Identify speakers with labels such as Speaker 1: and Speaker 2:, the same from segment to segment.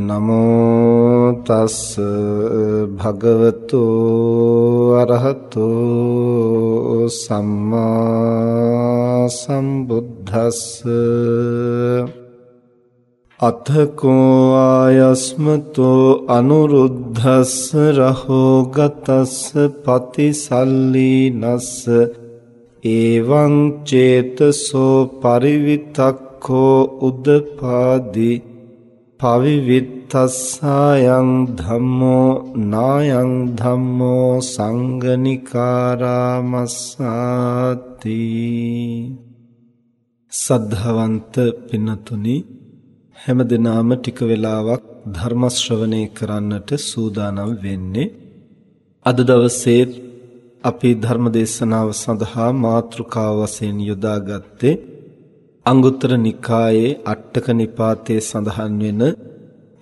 Speaker 1: නමෝ තස් භගවතු අරහතු සම්මා සම්බුද්දස්ස අතකෝ ආයස්මතෝ අනුරුද්ධස්ස රහෝ ගතස්ස පතිසල්ලීනස්ස එවං චේතසෝ පරිවිතක්ඛෝ උදපාදී පවිවිත්තස්සායන් ධම්මෝ නායන් ධම්මෝ සංගනිකාරාමස්සාති සද්ධාවන්ත පින්නතුනි හැමදෙනාම ටික වෙලාවක් ධර්ම ශ්‍රවණය කරන්නට සූදානම් වෙන්නේ අද දවසේ අපි ධර්ම දේශනාව සඳහා මාතෘකාව වශයෙන් යොදාගත්තේ අංගුත්තර නිකායේ අට්ටක නිපාතයේ සඳහන් වෙන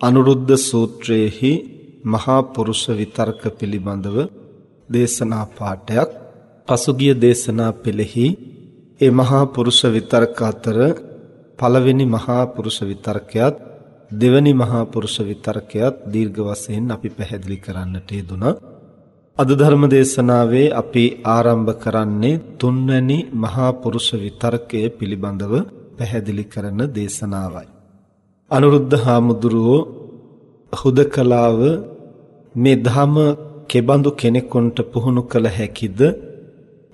Speaker 1: අනුරුද්ධ සූත්‍රයේහි මහා පුරුෂ විතර්ක පිළිබඳව දේශනා පාඩයක් පසුගිය දේශනා පෙළෙහි ඒ මහා පුරුෂ විතර්ක අතර පළවෙනි මහා පුරුෂ විතර්කයත් දෙවැනි මහා පුරුෂ විතර්කයත් දීර්ඝ වශයෙන් අපි පැහැදිලි කරන්නට යෙදුණා. අද ධර්ම දේශනාවේ අපි ආරම්භ කරන්නේ තුන්වැනි මහා පුරුෂ විතර්කය පිළිබඳව පැහැදිලි කරන දේශනාවයි. අනුරුද්ධ හාමුදුරුවෝ හුදකලාව මේ ධම කෙබඳු කෙනෙකුන්ට පුහුණු කළ හැකිද?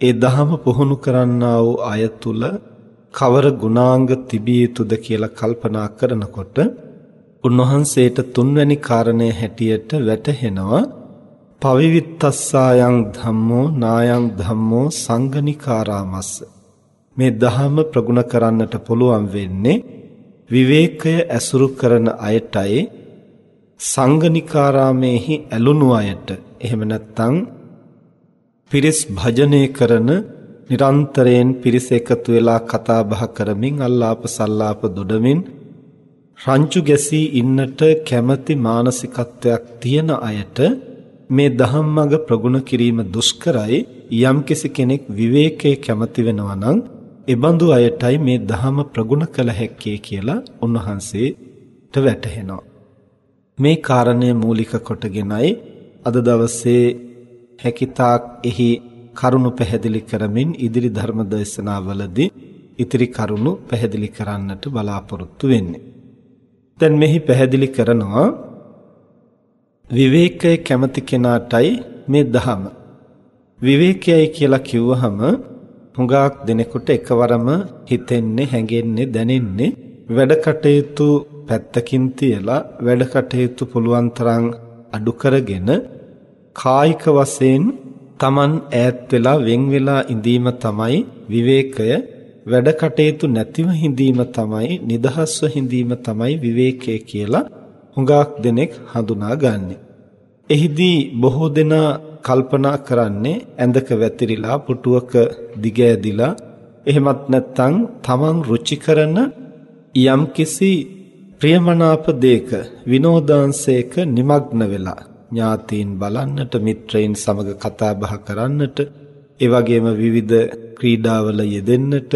Speaker 1: ඒ ධම පුහුණු කරන්නා වූ අය තුල කවර ගුණාංග තිබිය යුතුද කියලා කල්පනා කරනකොට උන්වහන්සේට තුන්වැනි කාරණය හැටියට වැටහෙනවා පවිවිත්තස්සායන් ධම්මෝ නායන් ධම්මෝ සංගනිකාරාමස්ස මේ දහම ප්‍රගුණ කරන්නට පුළුවන් වෙන්නේ විවේකය ඇසුරු කරන අයටයි සංගනිකාරාමේහි ඇලුණු අයට. එහෙම නැත්නම් පිරිස් භජනය කරන නිරන්තරයෙන් පිරිස එකතු වෙලා කතා බහ කරමින් අල්ලාප සල්ලාප දොඩමින් රංචු ගැසී ඉන්නට කැමැති මානසිකත්වයක් තියෙන අයට මේ ධම්මග ප්‍රගුණ කිරීම දුෂ්කරයි යම්කිසි කෙනෙක් විවේකයේ කැමති වෙනවා නම් එබඳු අයටයි මේ ධහම ප්‍රගුණ කළ හැක්කේ කියලා උන්වහන්සේට වැටහෙනවා. මේ කාරණය මූලික කොටගෙනයි අද දවසේ හැකිතාක් එහි කරුණු පැහැදිලි කරමින් ඉදිරි ධර්ම දේශනාවලදී ඉතිරි කරුණු පැහැදිලි කරන්නට බලාපොරොත්තු වෙන්නේ. දැන් මෙහි පැහැදිලි කරනවා විවේකය කැමති කෙනාටයි මේ දහම. විවේකයයි කියලා කිව්වහම හුඟක් දෙනෙකුට එකවරම හිතෙන්නේ හැඟෙන්නේ දැනෙන්නේ වැඩ කටයුතු පැත්තකින් තියලා වැඩ කටයුතු පුළුවන් තරම් අඩු කරගෙන කායික වශයෙන් Taman ඈත් වෙලා වෙන් වෙලා ඉඳීම තමයි විවේකය වැඩ කටයුතු නැතිව හිඳීම තමයි නිදහස්ව හිඳීම තමයි විවේකය කියලා හුඟක් දෙනෙක් හඳුනාගන්නේ. එහිදී බොහෝ දෙනා කල්පනා කරන්නේ ඇඳක වැතිරිලා පුටුවක දිග ඇදිලා එහෙමත් නැත්නම් තමන් රුචි කරන යම්කිසි ප්‍රියමනාප දෙයක විනෝදාංශයක নিমগ্ন වෙලා ඥාතීන් බලන්නට, මිත්‍රයින් සමග කතා බහ කරන්නට, ඒ වගේම විවිධ ක්‍රීඩාවල යෙදෙන්නට,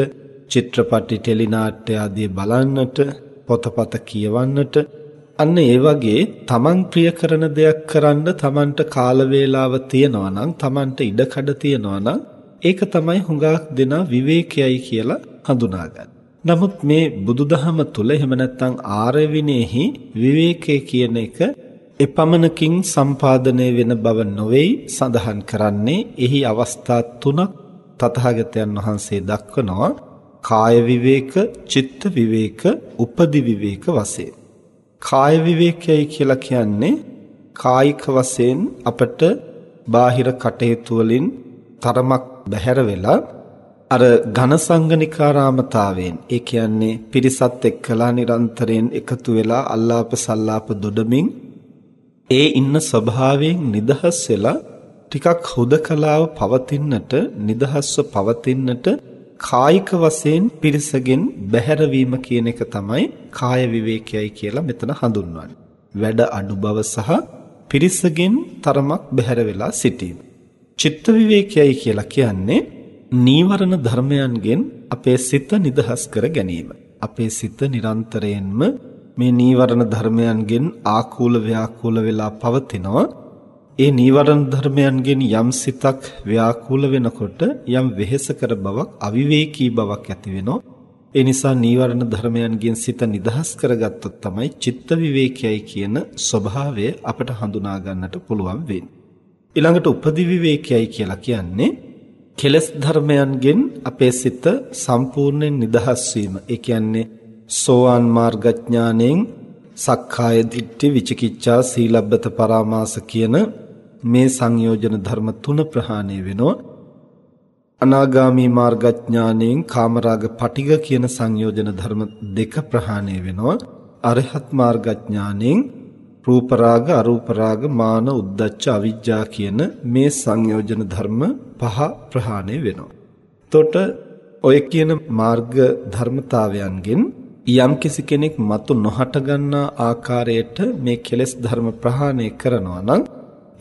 Speaker 1: චිත්‍රපටි, ටෙලිනාට්‍ය ආදී බලන්නට, පොතපත කියවන්නට අන්න ඒ වගේ තමන් ප්‍රිය කරන දෙයක් කරන්න තමන්ට කාල වේලාව තියනවා නම් තමන්ට ඉඩකඩ තියනවා නම් ඒක තමයි හුඟක් දෙනා විවේකයයි කියලා හඳුනාගන්නේ. නමුත් මේ බුදුදහම තුල එහෙම නැත්නම් ආර්ය විනේහි විවේකයේ කියන එක එපමණකින් සම්පාදනය වෙන බව නොවේයි සඳහන් කරන්නේ එහි අවස්ථා තුනක් තථාගතයන් වහන්සේ දක්වනවා කාය විවේක, චිත්ත විවේක, උපදි විවේක වශයෙන්. කාය විවේකයයි කියලා කියන්නේ කායික වශයෙන් අපට බාහිර කටයුතු වලින් තරමක් බැහැර වෙලා අර ඝනසංගනිකාරාමතාවයෙන් ඒ කියන්නේ පිරිසත් එක්කලා නිරන්තරයෙන් එකතු වෙලා අල්ලාප සල්ලාප දොඩමින් ඒ ඉන්න ස්වභාවයෙන් නිදහස් වෙලා ටිකක් හුදකලාව පවතින්නට නිදහස්ව පවතින්නට කායික වශයෙන් පිරිසගෙන් බැහැරවීම කියන එක තමයි කාය විවේකයයි කියලා මෙතන හඳුන්වන්නේ. වැඩ අඩු බව සහ පිරිසගෙන් තරමක් බැහැර වෙලා සිටීම. චිත්ත විවේකයයි කියලා කියන්නේ නීවරණ ධර්මයන්ගෙන් අපේ සිත නිදහස් කර ගැනීම. අපේ සිත නිරන්තරයෙන්ම මේ නීවරණ ධර්මයන්ගෙන් ආකූල ව්‍යාකූල වෙලා පවතිනවා. ඒ නීවරණ ධර්මයන්ගෙන් යම් සිතක් ව්‍යාකූල වෙනකොට යම් වෙහෙසකර බවක් අවිවේකී බවක් ඇති වෙනවා. ඒ නිසා නීවරණ ධර්මයන්ගෙන් සිත නිදහස් කරගත්තොත් තමයි චිත්ත විවේකයයි කියන ස්වභාවය අපට හඳුනා ගන්නට පුළුවන් වෙන්නේ. ඊළඟට උපදි විවේකයයි කියලා කියන්නේ කෙලස් ධර්මයන්ගෙන් අපේ සිත සම්පූර්ණයෙන් නිදහස් වීම. ඒ කියන්නේ සෝවාන් මාර්ගඥාණයෙන් සක්කාය දිට්ඨි විචිකිච්ඡා සීලබ්බත පරාමාස කියන මේ සංයෝජන ධර්ම තුන ප්‍රහාණය වෙනවා. අනාගාමී මාර්ගඥාණයෙන් කාමරාග පටිග කියන සංයෝජන ධර්ම දෙක ප්‍රහාණය වෙනවා. අරහත් මාර්ගඥාණයෙන් රූප රාග අරූප රාග මාන උද්දච්ච අවිජ්ජා කියන මේ සංයෝජන ධර්ම පහ ප්‍රහාණය වෙනවා. එතකොට ඔය කියන මාර්ග ධර්මතාවයන්ගෙන් යම්කිසි කෙනෙක් මතු නොහට ගන්නා ආකාරයට මේ කෙලෙස් ධර්ම ප්‍රහාණය කරනවා නම්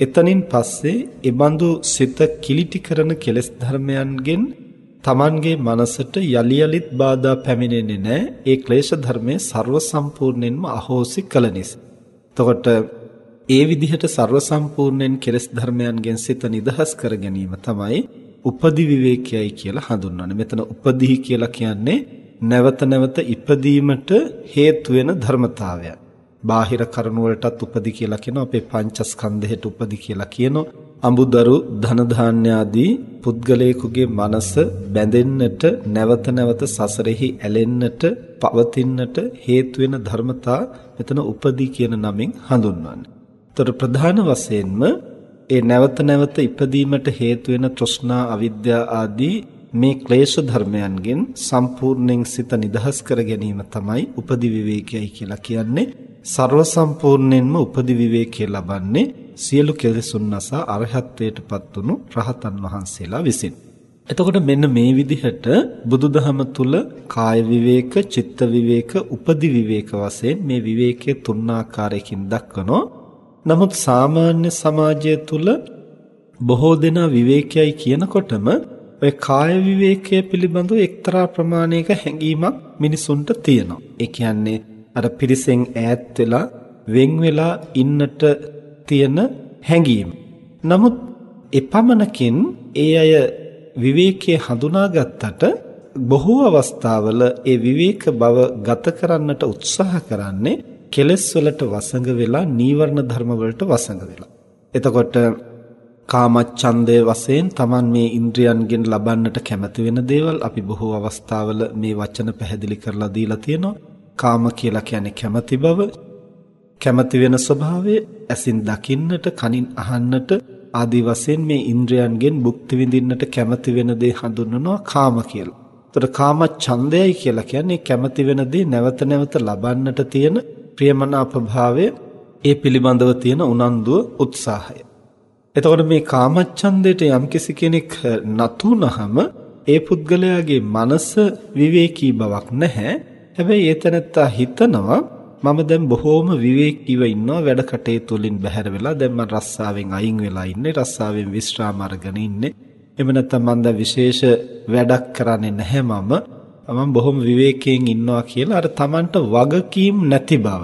Speaker 1: එතනින් පස්සේ ඒබඳු සිත කිලිටි කරන කෙලෙස් ධර්මයන්ගෙන් Tamanගේ මනසට යලි යලිත් බාධා පැමිණෙන්නේ නැහැ. ඒ ක්ලේශ ධර්මයේ ਸਰව සම්පූර්ණයෙන්ම අහෝසි කළ නිසා. එතකොට ඒ විදිහට ਸਰව සම්පූර්ණයෙන් කෙලෙස් ධර්මයන්ගෙන් සිත නිදහස් කර ගැනීම තමයි උපදි විවේකයයි කියලා හඳුන්වන්නේ. මෙතන උපදී කියලා කියන්නේ නැවත නැවත ඉපදීමට හේතු වෙන ධර්මතාවයක්. බාහිර කරුණු වලටත් උපදි කියලා කියනවා අපේ පංචස්කන්ධයට උපදි කියලා කියනවා අඹුදරු ධන ධාන්‍ය ආදී පුද්ගලයෙකුගේ මනස බැඳෙන්නට නැවත නැවත සසරෙහි ඇලෙන්නට පවතින්නට හේතු වෙන ධර්මතා මෙතන උපදි කියන නමින් හඳුන්වන්නේ. ତର ප්‍රධාන වශයෙන්ම ඒ නැවත නැවත ඉපදීමට හේතු වෙන තෘෂ්ණා අවිද්‍යා ආදී මේ ක්ලේශ ධර්මයන්ගෙන් සම්පූර්ණයෙන් සිත නිදහස් කර ගැනීම තමයි උපදි විවේකයයි කියලා කියන්නේ. ਸਰව සම්පූර්ණයෙන්ම උපදි විවේකයේ ලබන්නේ සියලු කෙලෙසුන් නසා අරහත්ත්වයටපත් වුණු රහතන් වහන්සේලා විසින්. එතකොට මෙන්න මේ විදිහට බුදුදහම තුල කාය විවේක, චිත්ත විවේක, උපදි විවේක වශයෙන් මේ විවේකයේ තුන් ආකාරයකින් දක්වනවා. නමුත් සාමාන්‍ය සමාජය තුල බොහෝ දෙනා විවේකයයි කියනකොටම ඔය කාය විවේකයේ පිළිබඳව එක්තරා ප්‍රමාණයක හැඟීමක් මිනිසුන්ට තියෙනවා. ඒ කියන්නේ අර පිරිසෙන් ඈත් වෙලා වෙන් වෙලා ඉන්නට තියෙන හැඟීම. නමුත් එපමණකින් ඒ අය විවේකයේ හඳුනාගත්තට බොහෝ අවස්ථාවල ඒ විවේක බව ගත කරන්නට උත්සාහ කරන්නේ කෙලෙස් වලට වසඟ වෙලා නීවරණ ධර්ම වලට වසඟ වෙලා. එතකොට කාමච්ඡන්දය වශයෙන් Taman මේ ඉන්ද්‍රියන්ගෙන් ලබන්නට කැමති වෙන දේවල් අපි බොහෝ අවස්ථාවල මේ වචන පැහැදිලි කරලා දීලා තියෙනවා. කාම කියලා කියන්නේ කැමති බව, කැමති වෙන ස්වභාවය, ඇසින් දකින්නට, කනින් අහන්නට ආදී වශයෙන් මේ ඉන්ද්‍රයන්ගෙන් භුක්ති විඳින්නට කැමති වෙන දේ හඳුන්වනවා කාම කියලා. ඒතර කාම ඡන්දයයි කියලා කියන්නේ කැමති වෙන දේ නැවත නැවත ලබන්නට තියෙන ප්‍රියමනාප භාවය, ඒ පිළිබඳව තියෙන උනන්දුව, උත්සාහය. එතකොට මේ කාමච්ඡන්දයට යම්කිසි කෙනෙක් නතුනහම ඒ පුද්ගලයාගේ මනස විවේකී බවක් නැහැ. හැබැයි ඒතනත්තා හිතනවා මම දැන් බොහෝම විවේකීව ඉන්නවා වැඩ කටයුතු වලින් බැහැර වෙලා. දැන් මම රස්සාවෙන් අයින් වෙලා ඉන්නේ රස්සාවෙන් විශ්‍රාම අරගෙන ඉන්නේ. එහෙම නැත්නම් මම දැන් විශේෂ වැඩක් කරන්නේ නැහැ මම. මම බොහොම විවේකයෙන් ඉන්නවා කියලා අර Tamanට වගකීම් නැති බව.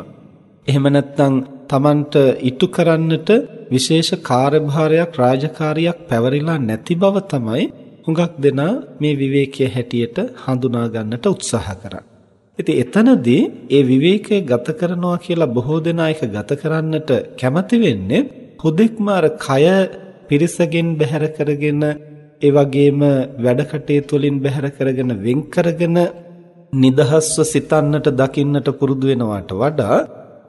Speaker 1: එහෙම නැත්නම් Tamanට ඉටු කරන්නට විශේෂ කාර්යභාරයක් රාජකාරියක් පැවරිලා නැති බව තමයි හුඟක් දෙනා මේ විවේකයේ හැටියට හඳුනා ගන්නට උත්සාහ කරන්නේ. ඉතින් එතනදී ඒ විවේකය ගත කරනවා කියලා බොහෝ දෙනා ඒක ගත කරන්නට කැමති වෙන්නේ හුදෙක්ම අර කය පිරිසගෙන් බැහැර කරගෙන ඒ වගේම වැඩ කටයුතු වලින් බැහැර කරගෙන වෙන් කරගෙන නිදහස්ව සිතන්නට දකින්නට පුරුදු වෙනවට වඩා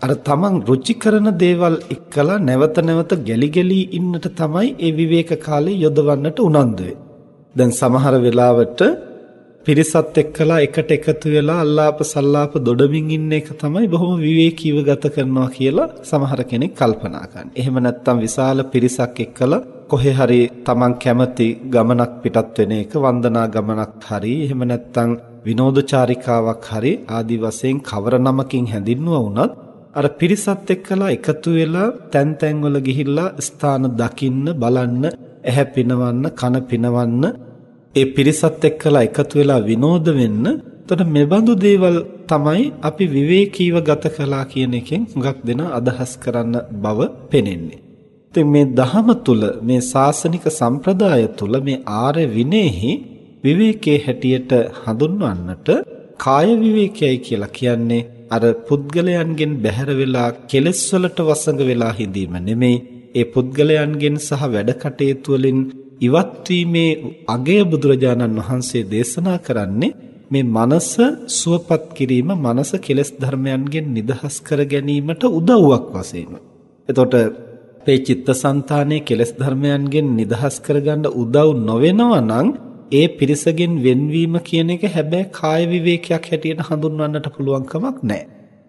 Speaker 1: අර තමන් රුචි කරන දේවල් එක්කලා නැවත නැවත ගැලි ගැලි ඉන්නට තමයි ඒ විවේක කාලේ යොදවන්නට උනන්දු දැන් සමහර වෙලාවට පිරිසත් එක්කලා එකට එකතු වෙලා අල්ලාප සල්ලාප දොඩමින් ඉන්න එක තමයි බොහොම විවේකීව ගත කරනවා කියලා සමහර කෙනෙක් කල්පනා කරන්නේ. එහෙම නැත්නම් විශාල පිරිසක් එක්කලා කොහේ හරි Taman කැමති ගමනක් පිටත් වෙන එක වන්දනා ගමනක් හරි එහෙම නැත්නම් විනෝදචාරිකාවක් හරි ආදි වශයෙන් කවර නමකින් හැඳින්වුවා වුණත් අර පිරිසත් එක්කලා එකතු වෙලා තැන් තැන් වල ගිහිල්ලා ස්ථාන දකින්න බලන්න ඇහැ පිනවන්න කන පිනවන්න ඒ පිරිසත් එක්කලා එකතු වෙලා විනෝද වෙන්න එතකොට මෙබඳු දේවල් තමයි අපි විවේකීව ගත කළා කියන එකෙන් හුඟක් දෙනා අදහස් කරන්න බව පෙනෙන්නේ. ඉතින් මේ දහම තුල මේ සාසනික සම්ප්‍රදාය තුල මේ ආර්ය විනේහි විවේකයේ හැටියට හඳුන්වන්නට කාය විවේකයයි කියලා කියන්නේ අර පුද්ගලයන්ගෙන් බැහැර වෙලා කෙලෙස් වලට වසඟ වෙලා හිඳීම නෙමෙයි ඒ පුද්ගලයන්ගෙන් සහ වැඩ කටයුතු වලින් ඉවත් වීමේ අගය බුදුරජාණන් වහන්සේ දේශනා කරන්නේ මේ මනස සුවපත් කිරීම මනස කෙලෙස් ධර්මයන්ගෙන් නිදහස් කර ගැනීමට උදව්වක් වශයෙන්. එතකොට මේ චිත්තසංතානයේ කෙලෙස් ධර්මයන්ගෙන් නිදහස් කරගන්න උදව් නොවෙනවා නම් ඒ පිරිසගෙන් වෙන්වීම කියන එක හැබැයි කාය විවේකයක් හැටියට හඳුන්වන්නට පුළුවන් කමක් නැහැ.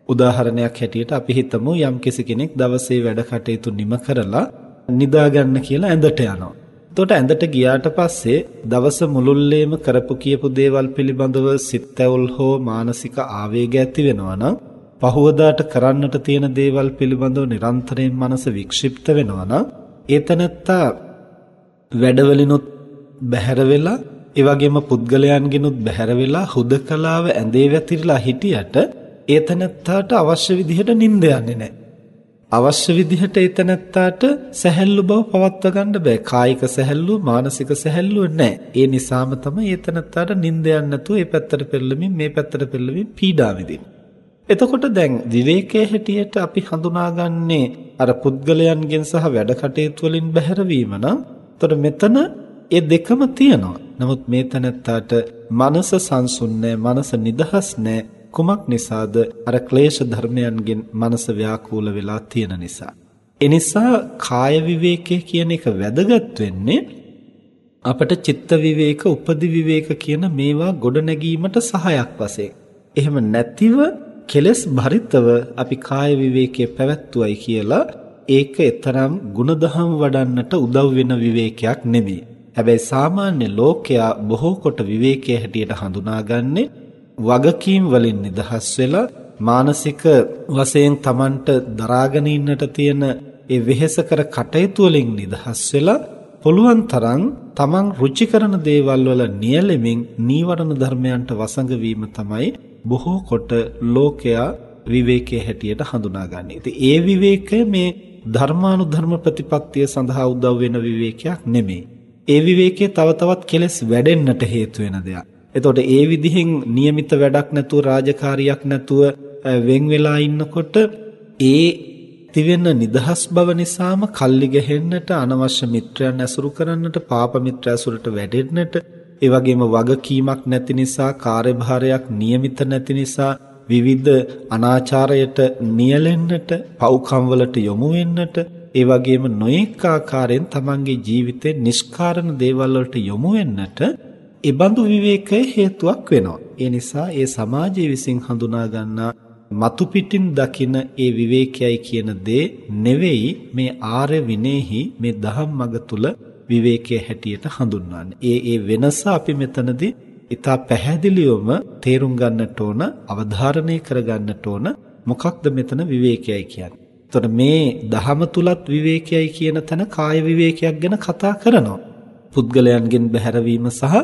Speaker 1: උදාහරණයක් හැටියට අපි හිතමු යම් කෙනෙක් දවසේ වැඩ කටයුතු නිම කරලා නිදා ගන්න කියලා ඇඳට යනවා. එතකොට ඇඳට ගියාට පස්සේ දවස මුළුල්ලේම කරපු කියපු දේවල් පිළිබඳව සිත්ඇවුල් හෝ මානසික ආවේග ඇති වෙනවා නම් පහුවදාට කරන්නට තියෙන දේවල් පිළිබඳව නිරන්තරයෙන් මනස වික්ෂිප්ත වෙනවා නම් ඒතනත්තා වැඩවලිනුත් බැහැර වෙලා ඒ වගේම පුද්ගලයන්ගෙනුත් බැහැර වෙලා හුදකලාව ඇඳේ වැතිරලා හිටියට ඒතනත්තාට අවශ්‍ය විදිහට නිින්ද යන්නේ නැහැ. අවශ්‍ය විදිහට එතනත්තාට සැහැල්ලු බව පවත්වා ගන්න බෑ. කායික සැහැල්ලුව, මානසික සැහැල්ලුව නැහැ. ඒ නිසාම තමයි එතනත්තාට නිින්ද යන්නේ නැතුව මේ පැත්තට පෙරළමින් මේ පැත්තට පෙරළමින් පීඩා විඳින්නේ. එතකොට දැන් විවේකයේ හැටියට අපි හඳුනාගන්නේ අර පුද්ගලයන්ගෙන් සහ වැඩ කටයුතු වලින් බැහැරවීම නම් එතකොට මෙතන ඒ දෙකම තියෙනවා. නමුත් මේ තැනත්තාට මනස සංසුන් නැහැ, මනස නිදහස් නැහැ. කුමක් නිසාද අර ක්ලේශ ධර්මයන්ගෙන් මනස ව්‍යාකූල වෙලා තියෙන නිසා. එනිසා කාය විවේකය කියන එක වැදගත් වෙන්නේ අපට චිත්ත විවේක, උපදි විවේක කියන මේවා ගොඩ නැගීමට සහායක් වශයෙන්. එහෙම නැතිව කෙලස් භරිතව අපි කාය විවේකයේ පැවැත්වුවයි කියලා ඒක තරම් ಗುಣදහම් වඩන්නට උදව් වෙන විවේකයක් නෙමෙයි. හැබැයි සාමාන්‍ය ලෝකයා බොහෝ කොට විවේකයේ හැටියට හඳුනාගන්නේ වගකීම් වලින් නිදහස් වෙලා මානසික වශයෙන් Tamanට දරාගෙන ඉන්නට තියෙන ඒ වෙහෙසකර කටයුතු වලින් නිදහස් වෙලා පුළුවන් තරම් Taman රුචි කරන දේවල් වල නියැලෙමින් නීවරණ ධර්මයන්ට වසඟ වීම තමයි බොහෝ කොට ලෝකයා විවේකයේ හැටියට හඳුනාගන්නේ. ඉතින් ඒ විවේකය මේ ධර්මානුධර්ම ප්‍රතිපත්තිය සඳහා උදව් වෙන විවේකයක් නෙමෙයි. ඒ විවේකයේ තව තවත් කෙලස් වැඩෙන්නට හේතු වෙන දෙයක්. එතකොට ඒ විදිහෙන් નિયમિત වැඩක් නැතුව රාජකාරියක් නැතුව වෙන් වෙලා ඉන්නකොට ඒ තිවෙන නිදහස් බව නිසාම කල්ලි ගැහෙන්නට අනවශ්‍ය මිත්‍රයන් ඇසුරු කරන්නට පාප මිත්‍ර ඇසුරට වැටෙන්නට ඒ වගේම වගකීමක් නැති නිසා කාර්යභාරයක් નિયમિત නැති නිසා විවිධ අනාචාරයට නියැලෙන්නට පව්කම් වලට යොමු වෙන්නට ඒ වගේම නොඑක ආකාරයෙන් තමන්ගේ ජීවිතේ නිෂ්කාරණ දේවල් වලට යොමු වෙන්නට ඒ බඳු විවේකය හේතුවක් වෙනවා. ඒ නිසා ඒ සමාජයේ විසින් හඳුනා ගන්නා මතු පිටින් දකින ඒ විවේකයයි කියන දේ නෙවෙයි මේ ආර්ය විනේහි මේ දහම් මඟ තුල විවේකයේ හැටියට හඳුන්වන්නේ. ඒ ඒ වෙනස අපි මෙතනදී ඊට පැහැදිලිවම තේරුම් ගන්නට ඕන, අවධාරණය කර ගන්නට ඕන. මොකක්ද මෙතන විවේකයයි කියන්නේ? එතකොට මේ දහම තුලත් විවේකයයි කියන තැන කාය විවේකයක් ගැන කතා කරනවා. පුද්ගලයන්ගෙන් බැහැරවීම සහ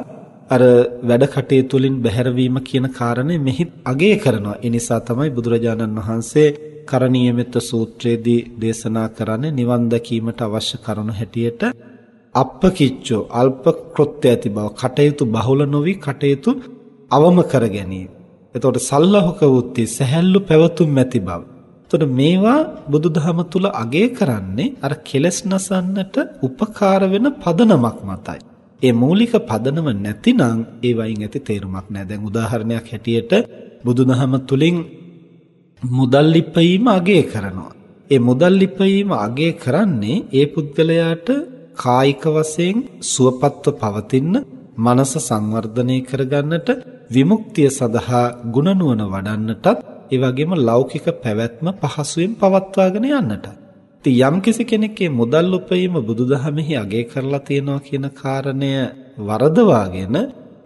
Speaker 1: අර වැඩ කටයුතු වලින් බැහැරවීම කියන කාරණේ මෙහි අගය කරනවා. ඒ නිසා තමයි බුදුරජාණන් වහන්සේ කරණීය මෙත්ත සූත්‍රයේදී දේශනා කරන්නේ නිවන් දැකීමට අවශ්‍ය කරුණු හැටියට අප්පකිච්චෝ අල්ප කෘත්‍ය ඇති බව කටයුතු බහුල නොවි කටයුතු අවම කර ගැනීම. එතකොට සල්ලහක වූති සැහැල්ලු පැවතුම් ඇති බව. එතකොට මේවා බුදුදහම තුල අගය කරන්නේ අර කෙලස් නසන්නට උපකාර වෙන පදනමක් මතයි. ඒ මූලික පදනම නැතිනම් ඒ වයින් ඇති තේරුමක් නැහැ. දැන් උදාහරණයක් හැටියට බුදුදහම තුලින් මුදල් ලිපීම අගය කරනවා. ඒ මුදල් ලිපීම අගය කරන්නේ ඒ පුද්ගලයාට කායික වශයෙන් සුවපත්ව පවතින මනස සංවර්ධනය කරගන්නට විමුක්තිය සඳහා ගුණනුවණ වඩන්නටත් ඒ වගේම ලෞකික පැවැත්ම පහසුවෙන් පවත්වාගෙන යන්නට. ඉතින් යම්කිසි කෙනෙක්ගේ මුදල් උපයීම බුදුදහමෙහි අගය කරලා තියෙනවා කියන කාරණය වරදවාගෙන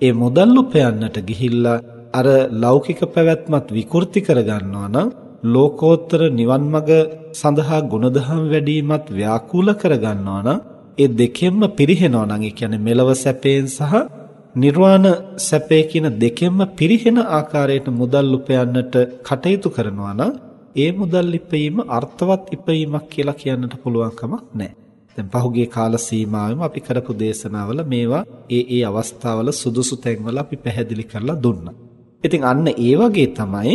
Speaker 1: ඒ මුදල් උපයන්නට ගිහිල්ලා අර ලෞකික පැවැත්මත් විකෘති කරගන්නවා නම් ලෝකෝත්තර නිවන් මඟ සඳහා ගුණධම් වැඩිමත් ව්‍යාකූල කරගන්නවා නම් ඒ දෙකෙන්ම පිරිහෙනවා නම් ඒ කියන්නේ මෙලව සැපයෙන් සහ නිර්වාණ සැපේ කියන දෙකෙන්ම පිරිහෙන ආකාරයට මුදල් උපයන්නට කටයුතු කරනවා නම් ඒ මුදල් ඉපීම අර්ථවත් ඉපීමක් කියලා කියන්නට පුළුවන් කමක් නැහැ. දැන් පහුගිය කාල සීමාවෙම අපි කරපු දේශනාවල මේවා ඒ ඒ අවස්ථාවල සුදුසු තැන්වල අපි පැහැදිලි කරලා දුන්නා. ඉතින් අන්න ඒ වගේ තමයි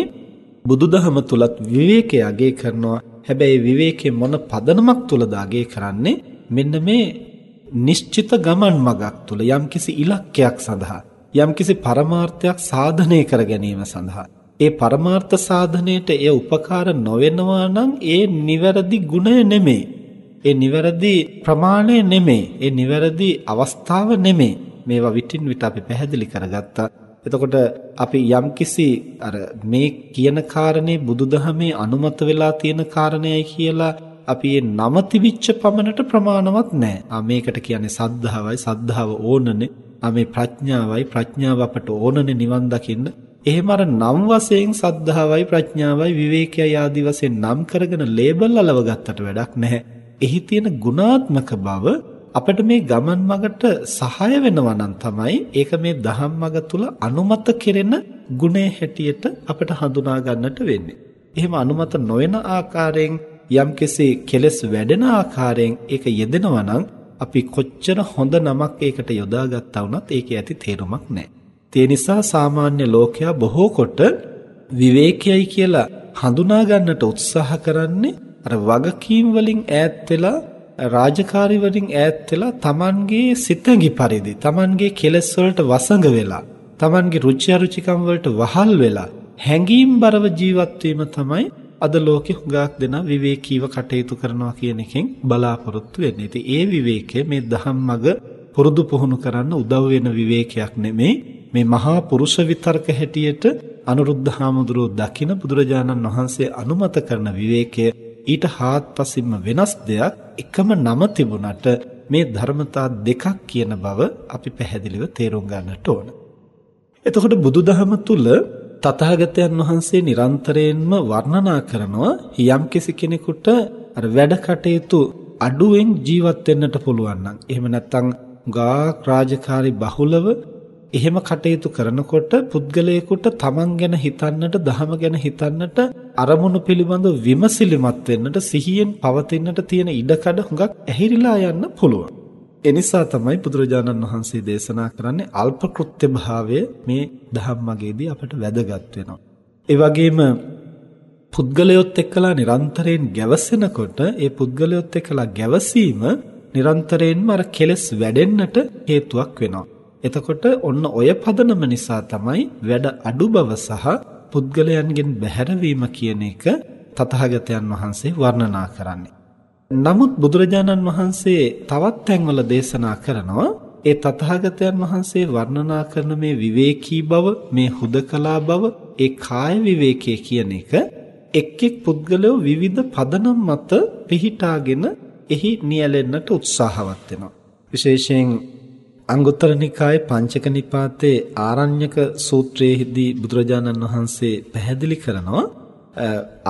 Speaker 1: බුදුදහම තුලත් විවේකය අගය කරනවා. හැබැයි විවේකේ මොන පදනමක් තුලද අගය කරන්නේ? මෙන්න මේ නිශ්චිත ගමන් මගක් තුල යම්කිසි ඉලක්කයක් සඳහා යම්කිසි පරමාර්ථයක් සාධනය කර ගැනීම සඳහා ඒ පරමාර්ථ සාධනයට එය උපකාර නොවෙනවා නම් ඒ නිවැරදි ගුණය නෙමෙයි. ඒ නිවැරදි ප්‍රමාණය නෙමෙයි. ඒ නිවැරදි අවස්ථාව නෙමෙයි. මේවා විටින් විට අපි පැහැදිලි කරගත්තා. එතකොට අපි යම්කිසි අර මේ කියන කාරණේ බුදුදහමේ අනුමත වෙලා තියෙන කාරණේයි කියලා අපි ඒ නම තිබිච්ච පමණට ප්‍රමාණවත් නැහැ. ආ මේකට කියන්නේ සද්ධාවයි සද්ධාව ඕනනේ. ආ මේ ප්‍රඥාවයි ප්‍රඥාව අපට ඕනනේ නිවන් දකින්න. එහෙම අර නම් වශයෙන් සද්ධාවයි ප්‍රඥාවයි විවේකයයි ආදි වශයෙන් නම් කරගෙන ලේබල් අලව ගත්තට වැඩක් නැහැ. එහි තියෙන ගුණාත්මක බව අපිට මේ ගමන් මගට සහාය වෙනවා නම් තමයි ඒක මේ දහම් මග තුල අනුමත කෙරෙන ගුණේ හැටියට අපිට හඳුනා ගන්නට වෙන්නේ. එහෙම අනුමත නොවන ආකාරයෙන් යම්කිසි කෙලස් වැඩෙන ආකාරයෙන් ඒක යෙදෙනවා නම් අපි කොච්චර හොඳ නමක් ඒකට යොදාගත්තා වුණත් ඒකේ ඇති තේරුමක් නැහැ. ඒ නිසා සාමාන්‍ය ලෝකයා බොහෝ කොට විවේකයයි කියලා හඳුනා ගන්නට උත්සාහ කරන්නේ අර වගකීම් වලින් ඈත් වෙලා රාජකාරි වලින් ඈත් වෙලා Tamanගේ සිතඟි පරිදි Tamanගේ කෙලෙස් වලට වසඟ වෙලා Tamanගේ රුචි අරුචිකම් වලට වහල් වෙලා හැඟීම් බරව ජීවත් වීම තමයි අද ලෝකෙ හුඟක් දෙනා විවේකීව කටයුතු කරනවා කියන එකෙන් බලාපොරොත්තු වෙන්නේ. ඉතින් ඒ විවේකය මේ දහම් මඟ පුරුදු පුහුණු කරන්න උදව් වෙන විවේකයක් නෙමෙයි. මේ මහා පුරුෂ විතර්ක හැටියට අනුරුද්ධ හාමුදුරුවෝ දකින බුදුරජාණන් වහන්සේ අනුමත කරන විවේකය ඊට හාත්පසින්ම වෙනස් දෙයක් එකම නම තිබුණට මේ ධර්මතා දෙකක් කියන බව අපි පැහැදිලිව තේරුම් ගන්නට ඕන. එතකොට බුදුදහම තුල තථාගතයන් වහන්සේ නිරන්තරයෙන්ම වර්ණනා කරනවා යම්කිසි කෙනෙකුට අර වැඩ කටයුතු අඩුවෙන් ජීවත් වෙන්නට පුළුවන් නම් එහෙම නැත්නම් ගා රාජකාරි බහුලව එහෙම කටයුතු කරනකොට පුද්ගලයෙකුට තමන් ගැන හිතන්නට, දහම ගැන හිතන්නට, අරමුණු පිළිබඳව විමසිලිමත් වෙන්නට, සිහියෙන් පවතින්නට තියෙන ඉඩකඩ හුඟක් ඇහිරිලා යන්න පුළුවන්. එනිසා තමයි බුදුරජාණන් වහන්සේ දේශනා කරන්නේ අල්ප කෘත්‍ය භාවය මේ ධම්මගේදී අපට වැදගත් වෙනවා. ඒ වගේම පුද්ගලයොත් එක්කලා නිරන්තරයෙන් ගැවසෙනකොට ඒ පුද්ගලයොත් එක්කලා ගැවසීම නිරන්තරයෙන්ම අර කෙලස් වැඩෙන්නට හේතුවක් වෙනවා. එතකොට ඔන්න ඔය පදනම නිසා තමයි වැඩ අඩු බව සහ පුද්ගලයන්ගෙන් බැහැරවීම කියන එක තථාගතයන් වහන්සේ වර්ණනා කරන්නේ. නමුත් බුදුරජාණන් වහන්සේ තවත් තැන්වල දේශනා කරනවා ඒ තථාගතයන් වහන්සේ වර්ණනා කරන මේ විවේකී බව, මේ හුදකලා බව, ඒ කාය විවේකයේ කියන එක එක් එක් පුද්ගලයෝ විවිධ පදනම් මත පිහිටාගෙන එහි නියැලෙන්නට උත්සාහවත් වෙනවා. විශේෂයෙන් අංගුත්තර නිකායේ පංචක නිපාතේ ආරණ්‍යක සූත්‍රයේදී බුදුරජාණන් වහන්සේ පැහැදිලි කරනවා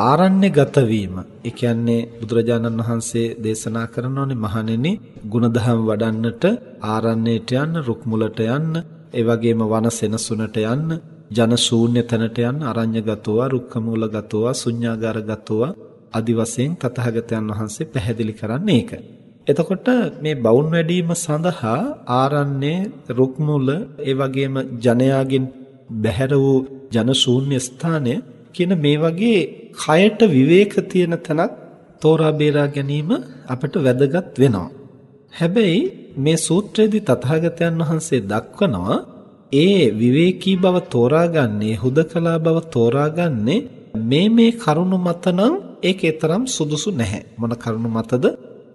Speaker 1: ආරණ්‍යගත වීම. ඒ කියන්නේ බුදුරජාණන් වහන්සේ දේශනා කරනෝනේ මහණෙනි ගුණධම් වඩන්නට ආරණ්‍යයට යන්න, රුක් මුලට යන්න, ඒ වගේම වන සෙනසුනට යන්න, ජන ශූන්‍ය තැනට යන්න ආරණ්‍යගතව, රුක්ක මූලගතව, ශුඤ්ඤාගාරගතව ආදි වශයෙන් තථාගතයන් වහන්සේ පැහැදිලි කරන්නේ ඒකයි. එතකොට මේ බවුන් වැඩිම සඳහා ආරණ්‍ය රුක් මුල ඒ වගේම ජනයාගෙන් බැහැර වූ ජන ශූන්‍ය ස්ථානය කියන මේ වගේ කයට විවේක තියෙන තැනක් තෝරා බේරා ගැනීම අපට වැදගත් වෙනවා. හැබැයි මේ සූත්‍රයේදී තථාගතයන් වහන්සේ දක්වනවා ඒ විවේකී බව තෝරාගන්නේ හුදකලා බව තෝරාගන්නේ මේ මේ කරුණු මත නම් ඒකේ තරම් සුදුසු නැහැ. මොන කරුණු මතද?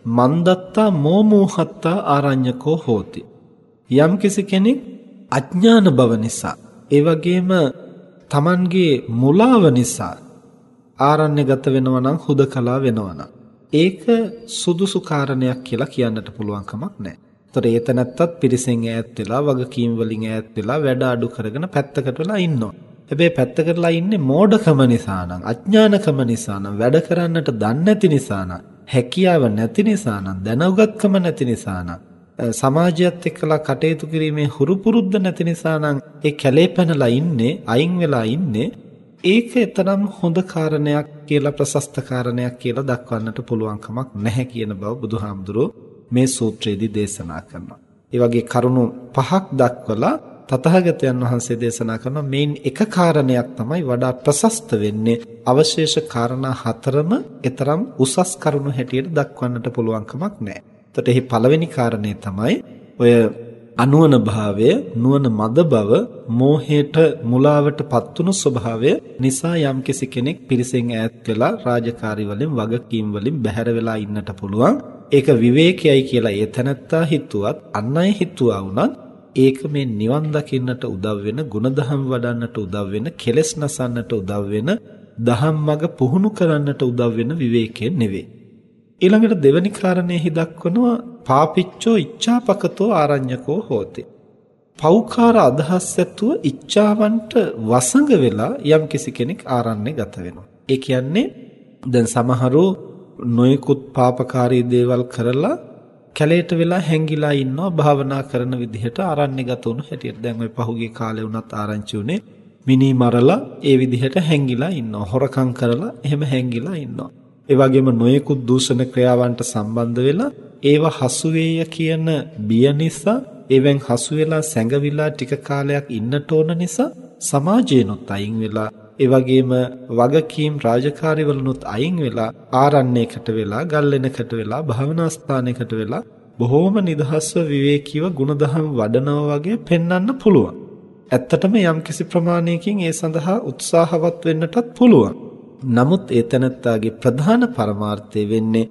Speaker 1: මන්දත්තා මෝමෝහත්තා ආරඤ්‍යකෝ හෝති. යම්කිසි කෙනෙක් අඥාන බව නිසා ඒ වගේම Tamanගේ මුලාව නිසා ආරණ්‍යගත වෙනවා නම් හුදකලා වෙනවා නම් ඒක සුදුසු කාරණයක් කියලා කියන්නට පුළුවන් කමක් නැහැ. ඒතර ඒතනත්තත් පිරිසෙන් ඈත් වෙලා වගකීම් වලින් ඈත් වෙලා වැඩ අඩු කරගෙන පැත්තකට වෙලා ඉන්නවා. හැබැයි පැත්තකටලා ඉන්නේ මෝඩකම නිසා නම් අඥානකම නිසා නම් වැඩ කරන්නට දන්නේ නැති නිසා නම් හැකියාව නැති නිසා නම් දැනුගත්කම නැති නිසා නම් සමාජයත් එක්කලා කටයුතු කිරීමේ හුරු පුරුද්ද නැති නිසා නම් ඒ කැලේ පැනලා ඉන්නේ අයින් වෙලා ඉන්නේ ඒක තරම් හොඳ කාරණයක් කියලා ප්‍රශස්ත කාරණයක් කියලා දක්වන්නට පුළුවන් කමක් නැහැ කියන බව බුදුහාමුදුරෝ මේ සූත්‍රයේදී දේශනා කරනවා. ඒ වගේ කරුණු පහක් දක්වලා තථාගතයන් වහන්සේ දේශනා කරන මේන් එක කාරණයක් තමයි වඩා ප්‍රශස්ත වෙන්නේ අවශේෂ කාරණා හතරම ඊතරම් උසස් කරුණු හැටියට දක්වන්නට පුළුවන් කමක් නැහැ. එතකොට එහි පළවෙනි කාරණේ තමයි ඔය අනුවන භාවය, නුවණ මද බව, මෝහයට මුලාවට පත්තුණු ස්වභාවය නිසා යම්කිසි කෙනෙක් පිරිසෙන් ඈත් වෙලා රාජකාරි වලින් වගකීම් වලින් බැහැර වෙලා ඉන්නට පුළුවන්. ඒක විවේකයයි කියලා ඒ තැනත්තා හිතුවත් අන් අය හිතුවා වුණත් ඒක මේ නිවන් දකින්නට උදව් වෙන, ಗುಣධම් වඩන්නට උදව් වෙන, කෙලෙස් නසන්නට උදව් වෙන, දහම් මඟ පුහුණු කරන්නට උදව් වෙන විවේකය නෙවෙයි. ඊළඟට දෙවැනි කාරණේහි දක්වනවා පාපිච්චෝ ඉච්ඡාපකතෝ ආරඤ්‍යකෝ හෝති. පෞකාර අදහස් ඇතුව ඉච්ඡාවන්ට වසඟ වෙලා යම් කිසි කෙනෙක් ආරණ්‍ය ගත වෙනවා. ඒ කියන්නේ දැන් සමහරු නොයෙකුත් පාපකාරී දේවල් කරලා කැලේට වෙලා හැංගිලා ඉන්නවා භාවනා කරන විදිහට ආරණ්‍ය ගත වුණු හැටියට. දැන් ওই පහුගිය කාලේ වුණත් ආරංචි උනේ මිනි මරලා ඒ විදිහට හැංගිලා ඉන්නවා. හොරකම් කරලා එහෙම හැංගිලා ඉන්නවා. ඒ වගේම නොයෙකුත් දූෂණ ක්‍රියාවන්ට සම්බන්ධ වෙලා ඒව හසු කියන බිය නිසා එවෙන් හසු වෙලා සැඟවිලා ටික කාලයක් ඉන්නට ඕන නිසා සමාජේනොත් අයින් වෙලා ඒ වගේම වගකීම් රාජකාරිවලුනුත් අයින් වෙලා ආරණ්‍යයකට වෙලා ගල්ලෙනකට වෙලා භවනා ස්ථානයකට වෙලා බොහෝම නිදහස්ව විවේකීව ಗುಣධම් වඩනවා වගේ පෙන්වන්න පුළුවන්. ඇත්තටම යම්කිසි ප්‍රමාණයකින් ඒ සඳහා උත්සාහවත් වෙන්නටත් පුළුවන්. නමුත් ඒ තැනත්තාගේ ප්‍රධාන පරමාර්ථය වෙන්නේ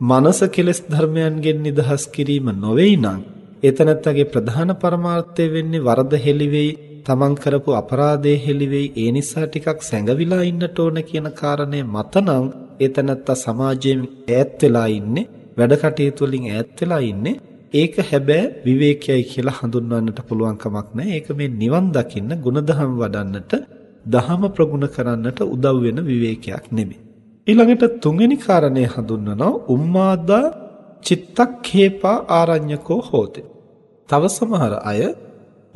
Speaker 1: මනස කෙලෙස් ධර්මයන්ගෙන් නිදහස් කිරීම නොවේයි නම් ඒ තැනත්තාගේ ප්‍රධාන පරමාර්ථය වෙන්නේ වරද හෙළිවෙයි තමන් කරපු අපරාධයේ හෙළිවෙයි ඒ නිසා ටිකක් සැඟවිලා ඉන්නට ඕන කියන කාරණය මතනම් ඒ තැනත්තා සමාජයෙන් ඈත් වෙලා ඉන්නේ වැඩ කටයුතු වලින් ඈත් වෙලා ඉන්නේ ඒක හැබැයි විවේකයයි කියලා හඳුන්වන්නට පුළුවන් කමක් නැහැ ඒක මේ නිවන් දකින්න ಗುಣධම් වඩන්නට දහම ප්‍රගුණ කරන්නට උදව් වෙන විවේකයක් නෙමෙයි. ඊළඟට තුන්වෙනි කාරණේ හඳුන්වනවා උම්මාදා චිත්තක්ඛේපා ආරඤ්‍යකෝ හෝති. තව සමහර අය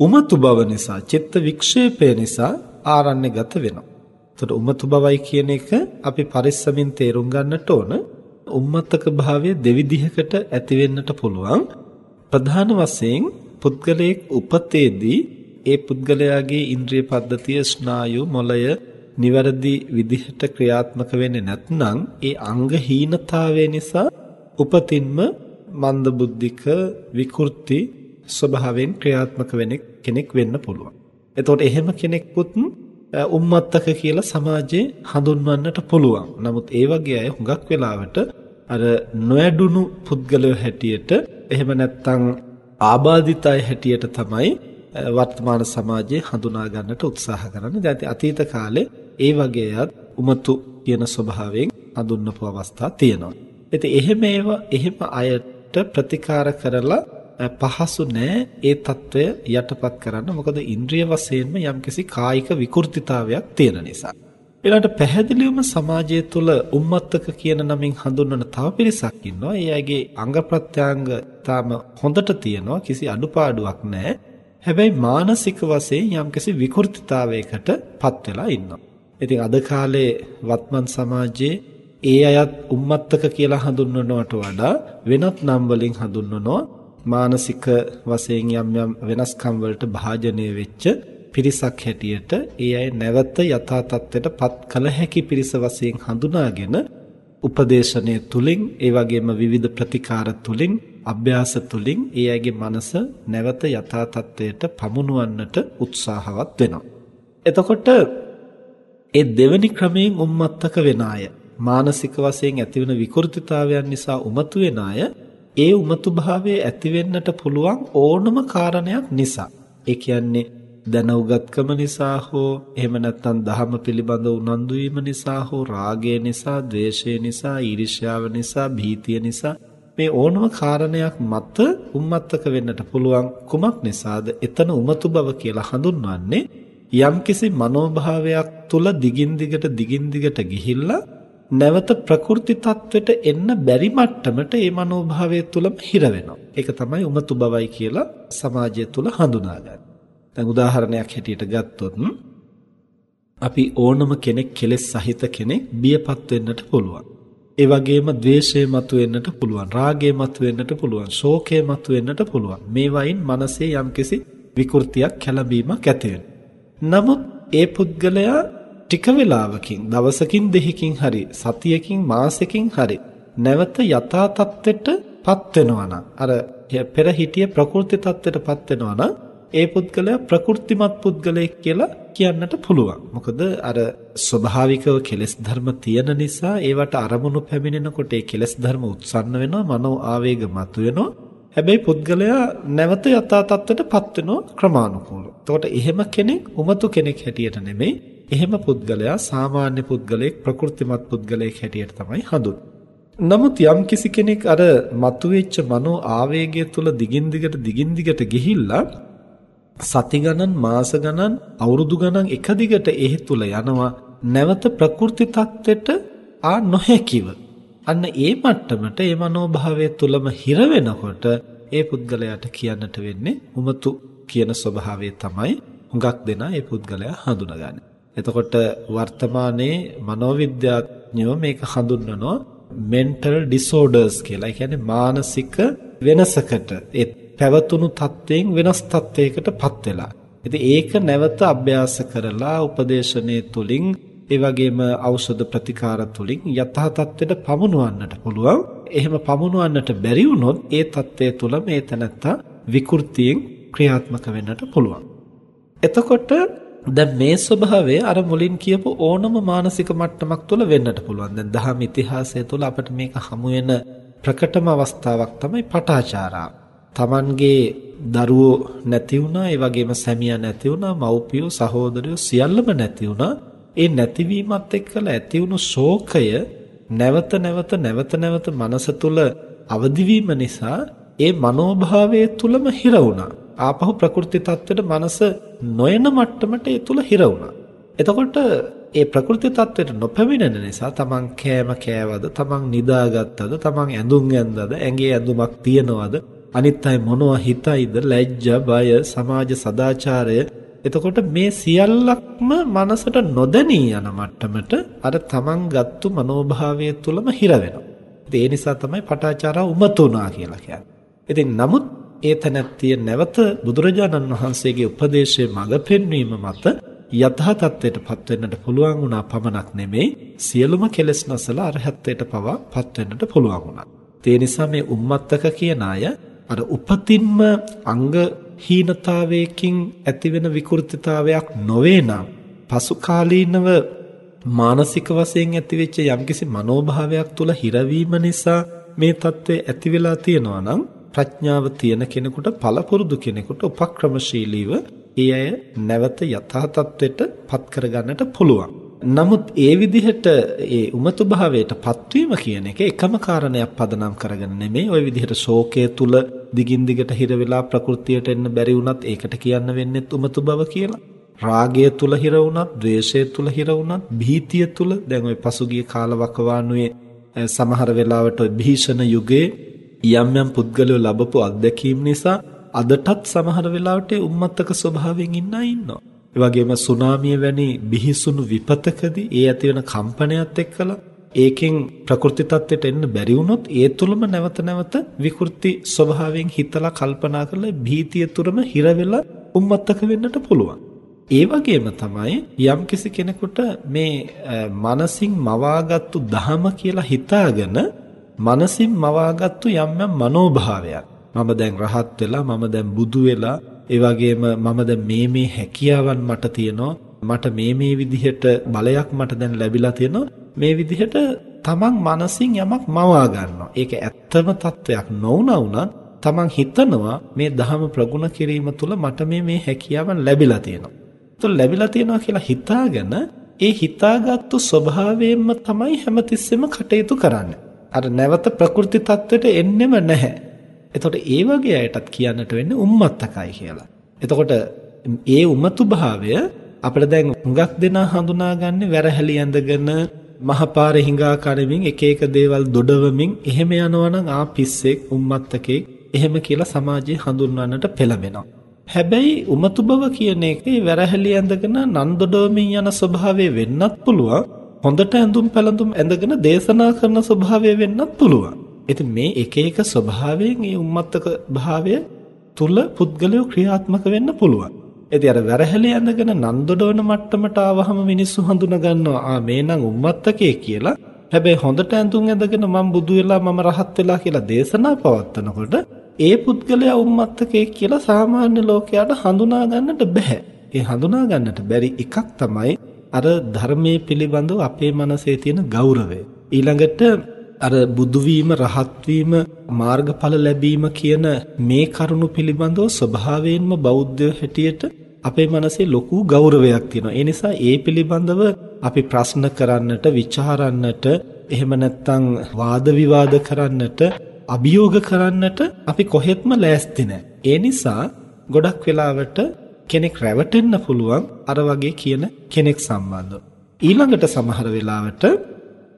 Speaker 1: උමතු බව නිසා චිත්ත වික්ෂේපය නිසා ආරණ්‍යගත වෙනවා. එතකොට උමතු බවයි කියන එක අපි පරිස්සමින් තේරුම් ගන්නට ඕන. උම්මත්තක භාවය දෙවිධයකට ඇති වෙන්නට පුළුවන්. ප්‍රධාන වශයෙන් පුද්ගලයෙක් උපතේදී ඒ පුද්ගලයාගේ ඉන්ද්‍රිය පද්ධතිය ස්නායු මොළය නිවැරදි විදිහට ක්‍රියාත්මක වෙන්නේ නැත්නම් ඒ අංග හීනතාවය නිසා උපතින්ම මන්ද බුද්ධික විකෘති ස්වභාවයෙන් ක්‍රියාත්මක වෙන කෙනෙක් වෙන්න පුළුවන්. එතකොට එහෙම කෙනෙක්ුත් උම්මත්තක කියලා සමාජයේ හඳුන්වන්නට පුළුවන්. නමුත් ඒ වගේ අය හුඟක් වෙලාවට අර නොඇඩුණු පුද්ගලයෝ හැටියට එහෙම නැත්නම් ආබාධිත අය හැටියට තමයි වර්තමාන සමාජයේ හඳුනා ගන්නට උත්සාහ කරන්නේ. දැන් අතීත කාලේ ඒ වගේයත් උමතු කියන ස්වභාවයෙන් හඳුන්වපු අවස්ථා තියෙනවා. ඉතින් එහෙම ඒවා එහෙම අයට ප්‍රතිකාර කරලා පහසු නෑ ඒ తত্ত্বය යටපත් කරන්න. මොකද ඉන්ද්‍රිය වශයෙන්ම යම්කිසි කායික විකෘතිතාවයක් තියෙන නිසා. ඊළඟට පැහැදිලිවම සමාජය තුළ උම්මත්තක කියන නමින් හඳුන්වන තව පිරිසක් ඉන්නවා. ඒ අයගේ අංග ප්‍රත්‍යංග තාම හොඳට තියෙනවා. කිසි අඩුපාඩුවක් නැහැ. හැබැයි මානසික වශයෙන් යම්කිසි විකෘතිතාවයකට පත් වෙලා ඉන්නවා. ඉතින් අද කාලේ වත්මන් සමාජයේ ඒ අයත් උම්මත්තක කියලා හඳුන්වනවට වඩා වෙනත් නම් වලින් හඳුන්වනවා. මානසික වශයෙන් යම් යම් වෙනස්කම් වලට භාජනය වෙච්ච පිරිසක් හැටියට ඒ අය නැවත යථා තත්ත්වයට පත් කළ හැකි පිරිස වශයෙන් හඳුනාගෙන උපදේශනය තුලින් ඒ වගේම විවිධ ප්‍රතිකාර තුලින් අභ්‍යාස තුලින් ඒ අයගේ මනස නැවත යථා තත්ත්වයට පමුණුවන්නට උත්සාහවත් වෙනවා. එතකොට ඒ දෙවැනි ක්‍රමයෙන් උම්මත්තක වෙන අය මානසික වශයෙන් ඇතිවන විකෘතිතාවයන් නිසා උමතු වෙන අය ඒ උමතු භාවයේ ඇති වෙන්නට පුළුවන් ඕනම කාරණයක් නිසා. ඒ කියන්නේ දැන උගත්කම නිසා හෝ එහෙම නැත්නම් ධහම පිළිබඳ උනන්දු වීම නිසා හෝ රාගය නිසා, ద్వේෂය නිසා, ඊර්ෂ්‍යාව නිසා, භීතිය නිසා මේ ඕනම කාරණයක් මත උම්මත්තක වෙන්නට පුළුවන් කුමක් නිසාද? එතන උමතු බව කියලා හඳුන්වන්නේ යම්කිසි මනෝභාවයක් තුල දිගින් දිගට දිගින් දිගට ගිහිල්ලා නැවත ප්‍රකෘති තත්වෙට එන්න බැරි මට්ටමට ඒ මනෝභාවය තුලම හිර වෙනවා. ඒක තමයි උමතු බවයි කියලා සමාජය තුල හඳුනාගන්නේ. දැන් උදාහරණයක් හැටියට ගත්තොත් අපි ඕනම කෙනෙක් කෙලෙස් සහිත කෙනෙක් බියපත් වෙන්නට පුළුවන්. ඒ වගේම द्वේෂය මතුවෙන්නට පුළුවන්, රාගය මතුවෙන්නට පුළුවන්, ශෝකය මතුවෙන්නට පුළුවන්. මේ වයින් මනසේ යම්කිසි විකෘතියක් කැළඹීමක් ඇති නමුත් ඒ පුද්ගලයා ටික වේලාවකින්, දවසකින් දෙකකින් හරි, සතියකින් මාසෙකින් හරි නැවත යථා තත්ත්වයටපත් වෙනවා නම් අර පෙර හිටිය ප්‍රකෘති තත්ත්වයටපත් වෙනවා නම් ඒ පුද්ගලයා ප්‍රකෘතිමත් පුද්ගලයෙක් කියලා කියන්නට පුළුවන්. මොකද අර ස්වභාවිකව කෙලෙස් ධර්ම තියෙන නිසා ඒවට අරමුණු පැමිණෙනකොට ඒ කෙලෙස් ධර්ම උත්සන්න වෙනවා, මනෝ ආවේග මතුවෙනවා. හැබැයි පුද්ගලයා නැවත යථා තත්ත්වයටපත් වෙනවා ක්‍රමානුකූලව. එතකොට එහෙම කෙනෙක් උමතු කෙනෙක් හැටියට නෙමෙයි, එහෙම පුද්ගලයා සාමාන්‍ය පුද්ගලයෙක්, ප්‍රකෘතිමත් පුද්ගලයෙක් හැටියට තමයි හඳුන්වන්නේ. නමුත් යම් කිසි කෙනෙක් අර මතුවෙච්ච මනෝ ආවේගය තුල දිගින් දිගට දිගින් දිගට ගිහිල්ලා සති ගණන් මාස ගණන් අවුරුදු ගණන් එක දිගට එහි තුල යනවා නැවත ප්‍රකෘති தත්වෙට ආ නොහැකිව අන්න ඒ මට්ටමට ඒ මනෝභාවය තුලම හිර වෙනකොට ඒ පුද්ගලයාට කියන්නට වෙන්නේ උමතු කියන ස්වභාවය තමයි හුඟක් දෙනා ඒ පුද්ගලයා හඳුනගන්නේ. එතකොට වර්තමානයේ මනෝවිද්‍යාඥයෝ මේක හඳුන්වනවා mental disorders කියලා. ඒ කියන්නේ මානසික වෙනසකට ඒ පැවතුණු තත්වයෙන් වෙනස් තත්වයකටපත් වෙලා. ඉතින් ඒක නැවත අභ්‍යාස කරලා උපදේශනයේ තුලින් ඒ වගේම ඖෂධ ප්‍රතිකාර තුලින් යථා තත්ත්වයට පමුණවන්නට පුළුවන්. එහෙම පමුණවන්නට බැරි වුණොත් ඒ தත්ත්වය තුල මේ තැනත්තා විකෘතියෙන් ක්‍රියාත්මක වෙන්නට පුළුවන්. එතකොට දැන් මේ ස්වභාවය අර මුලින් කියපු ඕනම මානසික මට්ටමක් තුළ වෙන්නට පුළුවන්. දැන් දහම් ඉතිහාසය තුළ අපිට මේක හමු වෙන ප්‍රකටම අවස්ථාවක් තමයි පටාචාරාව. Tamanගේ දරුවෝ නැති වුණා, ඒ වගේම සැමියා නැති වුණා, මව්පියෝ, සහෝදරයෝ සියල්ලම නැති වුණා. ඒ නැතිවීමත් එක්කලා ඇති වුණු ශෝකය නැවත නැවත නැවත නැවත මනස තුල අවදිවීම නිසා ඒ මනෝභාවයේ තුලම හිර වුණා. ආපහු ප්‍රකෘති තත්ත්වෙට මනස නොයන මට්ටමට ඒ තුල හිර වුණා. එතකොට ඒ ප්‍රකෘති තත්ත්වයට නොපැමිණෙන නිසා තමන් කෑම කෑවද තමන් නිදාගත්තද තමන් ඇඳුම් ඇඳද ඇඟේ ඇඳුමක් තියනවද අනිත් අය මොනවා හිතයිද ලැජ්ජා බය සමාජ සදාචාරය එතකොට මේ සියල්ලක්ම මනසට නොදැනී යන මට්ටමට අර තමන් ගත්තු මනෝභාවය තුලම හිර වෙනවා. ඒ නිසා තමයි පටාචාරා උමතුණා කියලා කියන්නේ. ඉතින් නමුත් ඒ තැනැත්තිය නැවත බුදුරජාණන් වහන්සේගේ උපදේශයේ මඟ පෙන්වීම මත යථා තත්ත්වයටපත් වෙන්නට පුළුවන් වුණා පමණක් නෙමෙයි සියලුම කෙලෙස් නැසලා අරහත්ත්වයට පවා පත් වෙන්නට පුළුවන් වුණා. ඒ නිසා මේ උම්මත්තක කියන අය අර උපතින්ම අංග හීනතාවයකින් ඇතිවෙන විකෘතිතාවයක් නොවේ නම් පසු කාලීනව මානසික වශයෙන් ඇතිවෙච්ච යම්කිසි මනෝභාවයක් තුල හිරවීම නිසා මේ தત્ත්වය ඇති වෙලා තියෙනවා නම් ප්‍රඥාව තියෙන කෙනෙකුට පළපුරුදු කෙනෙකුට උපක්‍රමශීලීව ඒ අය නැවත යථා තත්ත්වයටපත් කරගන්නට පුළුවන්. නමුත් ඒ විදිහට ඒ උමතු භාවයට පත්වීම කියන එක එකම කාරණයක් පදනම් කරගෙන නෙමෙයි ওই විදිහට ශෝකය තුල දිගින් දිගට හිර වෙලා ප්‍රകൃතියට එන්න බැරි වුණත් ඒකට කියන්න වෙන්නේ උමතු බව කියලා. රාගය තුල හිර වුණත්, ద్వේෂය තුල හිර වුණත්, භීතිය තුල දැන් ওই පසුගිය කාලවකවානුවේ සමහර වෙලාවට ওই භීෂණ යුගයේ යම් යම් පුද්ගලයෝ ලැබපු අත්දැකීම් නිසා අදටත් සමහර වෙලාවට උම්මත්තක ස්වභාවයෙන් ඉන්න අය ඉන්නවා. ඒ වගේම සුනාමිය වැනි බිහිසුණු විපතකදී ඒ ඇති වෙන කම්පනයත් එක්කලා ඒකෙන් ප්‍රකෘති தත්ත්වයට එන්න බැරි වුණොත් ඒ තුලම නැවත නැවත විකෘති ස්වභාවයෙන් හිතලා කල්පනා කරලා භීතිය තුරම හිර වෙලා උම්මත්තක වෙන්නට පුළුවන්. ඒ වගේම තමයි යම්කිසි කෙනෙකුට මේ මනසින් මවාගත්තු දහම කියලා හිතාගෙන මනසින් මවාගත්තු යම් යම් මනෝභාවයක්. මම දැන් රහත් වෙලා මම දැන් බුදු වෙලා ඒ වගේම මම දැන් මේ මේ හැකියාවන් මට තියෙනවා. මට මේ මේ විදිහට බලයක් මට දැන් ලැබිලා තියෙනවා. මේ විදිහට තමන් මනසින් යමක් මවා ගන්නවා. ඒක ඇත්තම තත්වයක් නොවුනා වුණත් තමන් හිතනවා මේ ධහම ප්‍රගුණ කිරීම තුළ මට මේ මේ හැකියාවන් ලැබිලා තියෙනවා. ඒතකොට ලැබිලා තියෙනවා කියලා හිතාගෙන ඒ හිතාගත්තු ස්වභාවයෙන්ම තමයි හැමතිස්සෙම කටයුතු කරන්නේ. අර නැවත ප්‍රකෘති தත්වෙට එන්නෙම නැහැ එතකොට ඒ වගේ අයටත් කියන්නට වෙන්නේ උම්මත්තකයි කියලා. එතකොට ඒ උමතු භාවය අපිට දැන් හුඟක් දෙනා හඳුනාගන්නේ වැරහැලි ඇඳගෙන මහපාරේ හිඟා කණමින් එක එක දේවල් දොඩවමින් එහෙම යනවා නම් ආ පිස්සෙක් උම්මත්තකෙක් එහෙම කියලා සමාජයේ හඳුන්වන්නට පෙළඹෙනවා. හැබැයි උමතු බව කියන එකේ වැරහැලි ඇඳගෙන නන් දොඩවමින් යන ස්වභාවය වෙන්නත් පුළුවන්. හොඳට ඇඳුම් පැළඳුම් ඇඳගෙන දේශනා කරන ස්වභාවය වෙන්නත් පුළුවන්. ඉතින් මේ එක එක ස්වභාවයෙන් මේ උම්මත්තක භාවය තුල පුද්ගලයෝ ක්‍රියාත්මක වෙන්න පුළුවන්. ඉතින් අර වැරහැලේ ඇඳගෙන නන්දොඩවන මට්ටමට ආවහම මිනිස්සු හඳුන ගන්නවා ආ මේ නම් උම්මත්තකේ කියලා. හැබැයි හොඳට ඇඳුම් ඇඳගෙන මම බුදු වෙලා මම රහත් වෙලා කියලා දේශනා පවත්වනකොට ඒ පුද්ගලයා උම්මත්තකේ කියලා සාමාන්‍ය ලෝකයාට හඳුනා ගන්නට බෑ. ඒ හඳුනා ගන්නට බැරි එකක් තමයි අර ධර්මයේ පිළිබඳව අපේ මනසේ තියෙන ගෞරවය. ඊළඟට අර බුදු වීම රහත් වීම මාර්ගඵල ලැබීම කියන මේ කරුණු පිළිබඳව ස්වභාවයෙන්ම බෞද්ධ හැටියට අපේ මනසේ ලොකු ගෞරවයක් තියෙනවා. ඒ නිසා ඒ පිළිබඳව අපි ප්‍රශ්න කරන්නට, ਵਿਚාරන්නට, එහෙම නැත්නම් වාද විවාද කරන්නට, අභියෝග කරන්නට අපි කොහෙත්ම ලෑස්ති ඒ නිසා ගොඩක් වෙලාවට කෙනෙක් රැවටෙන්න පුළුවන් අර වගේ කියන කෙනෙක් සම්බන්ධව. ඊළඟට සමහර වෙලාවට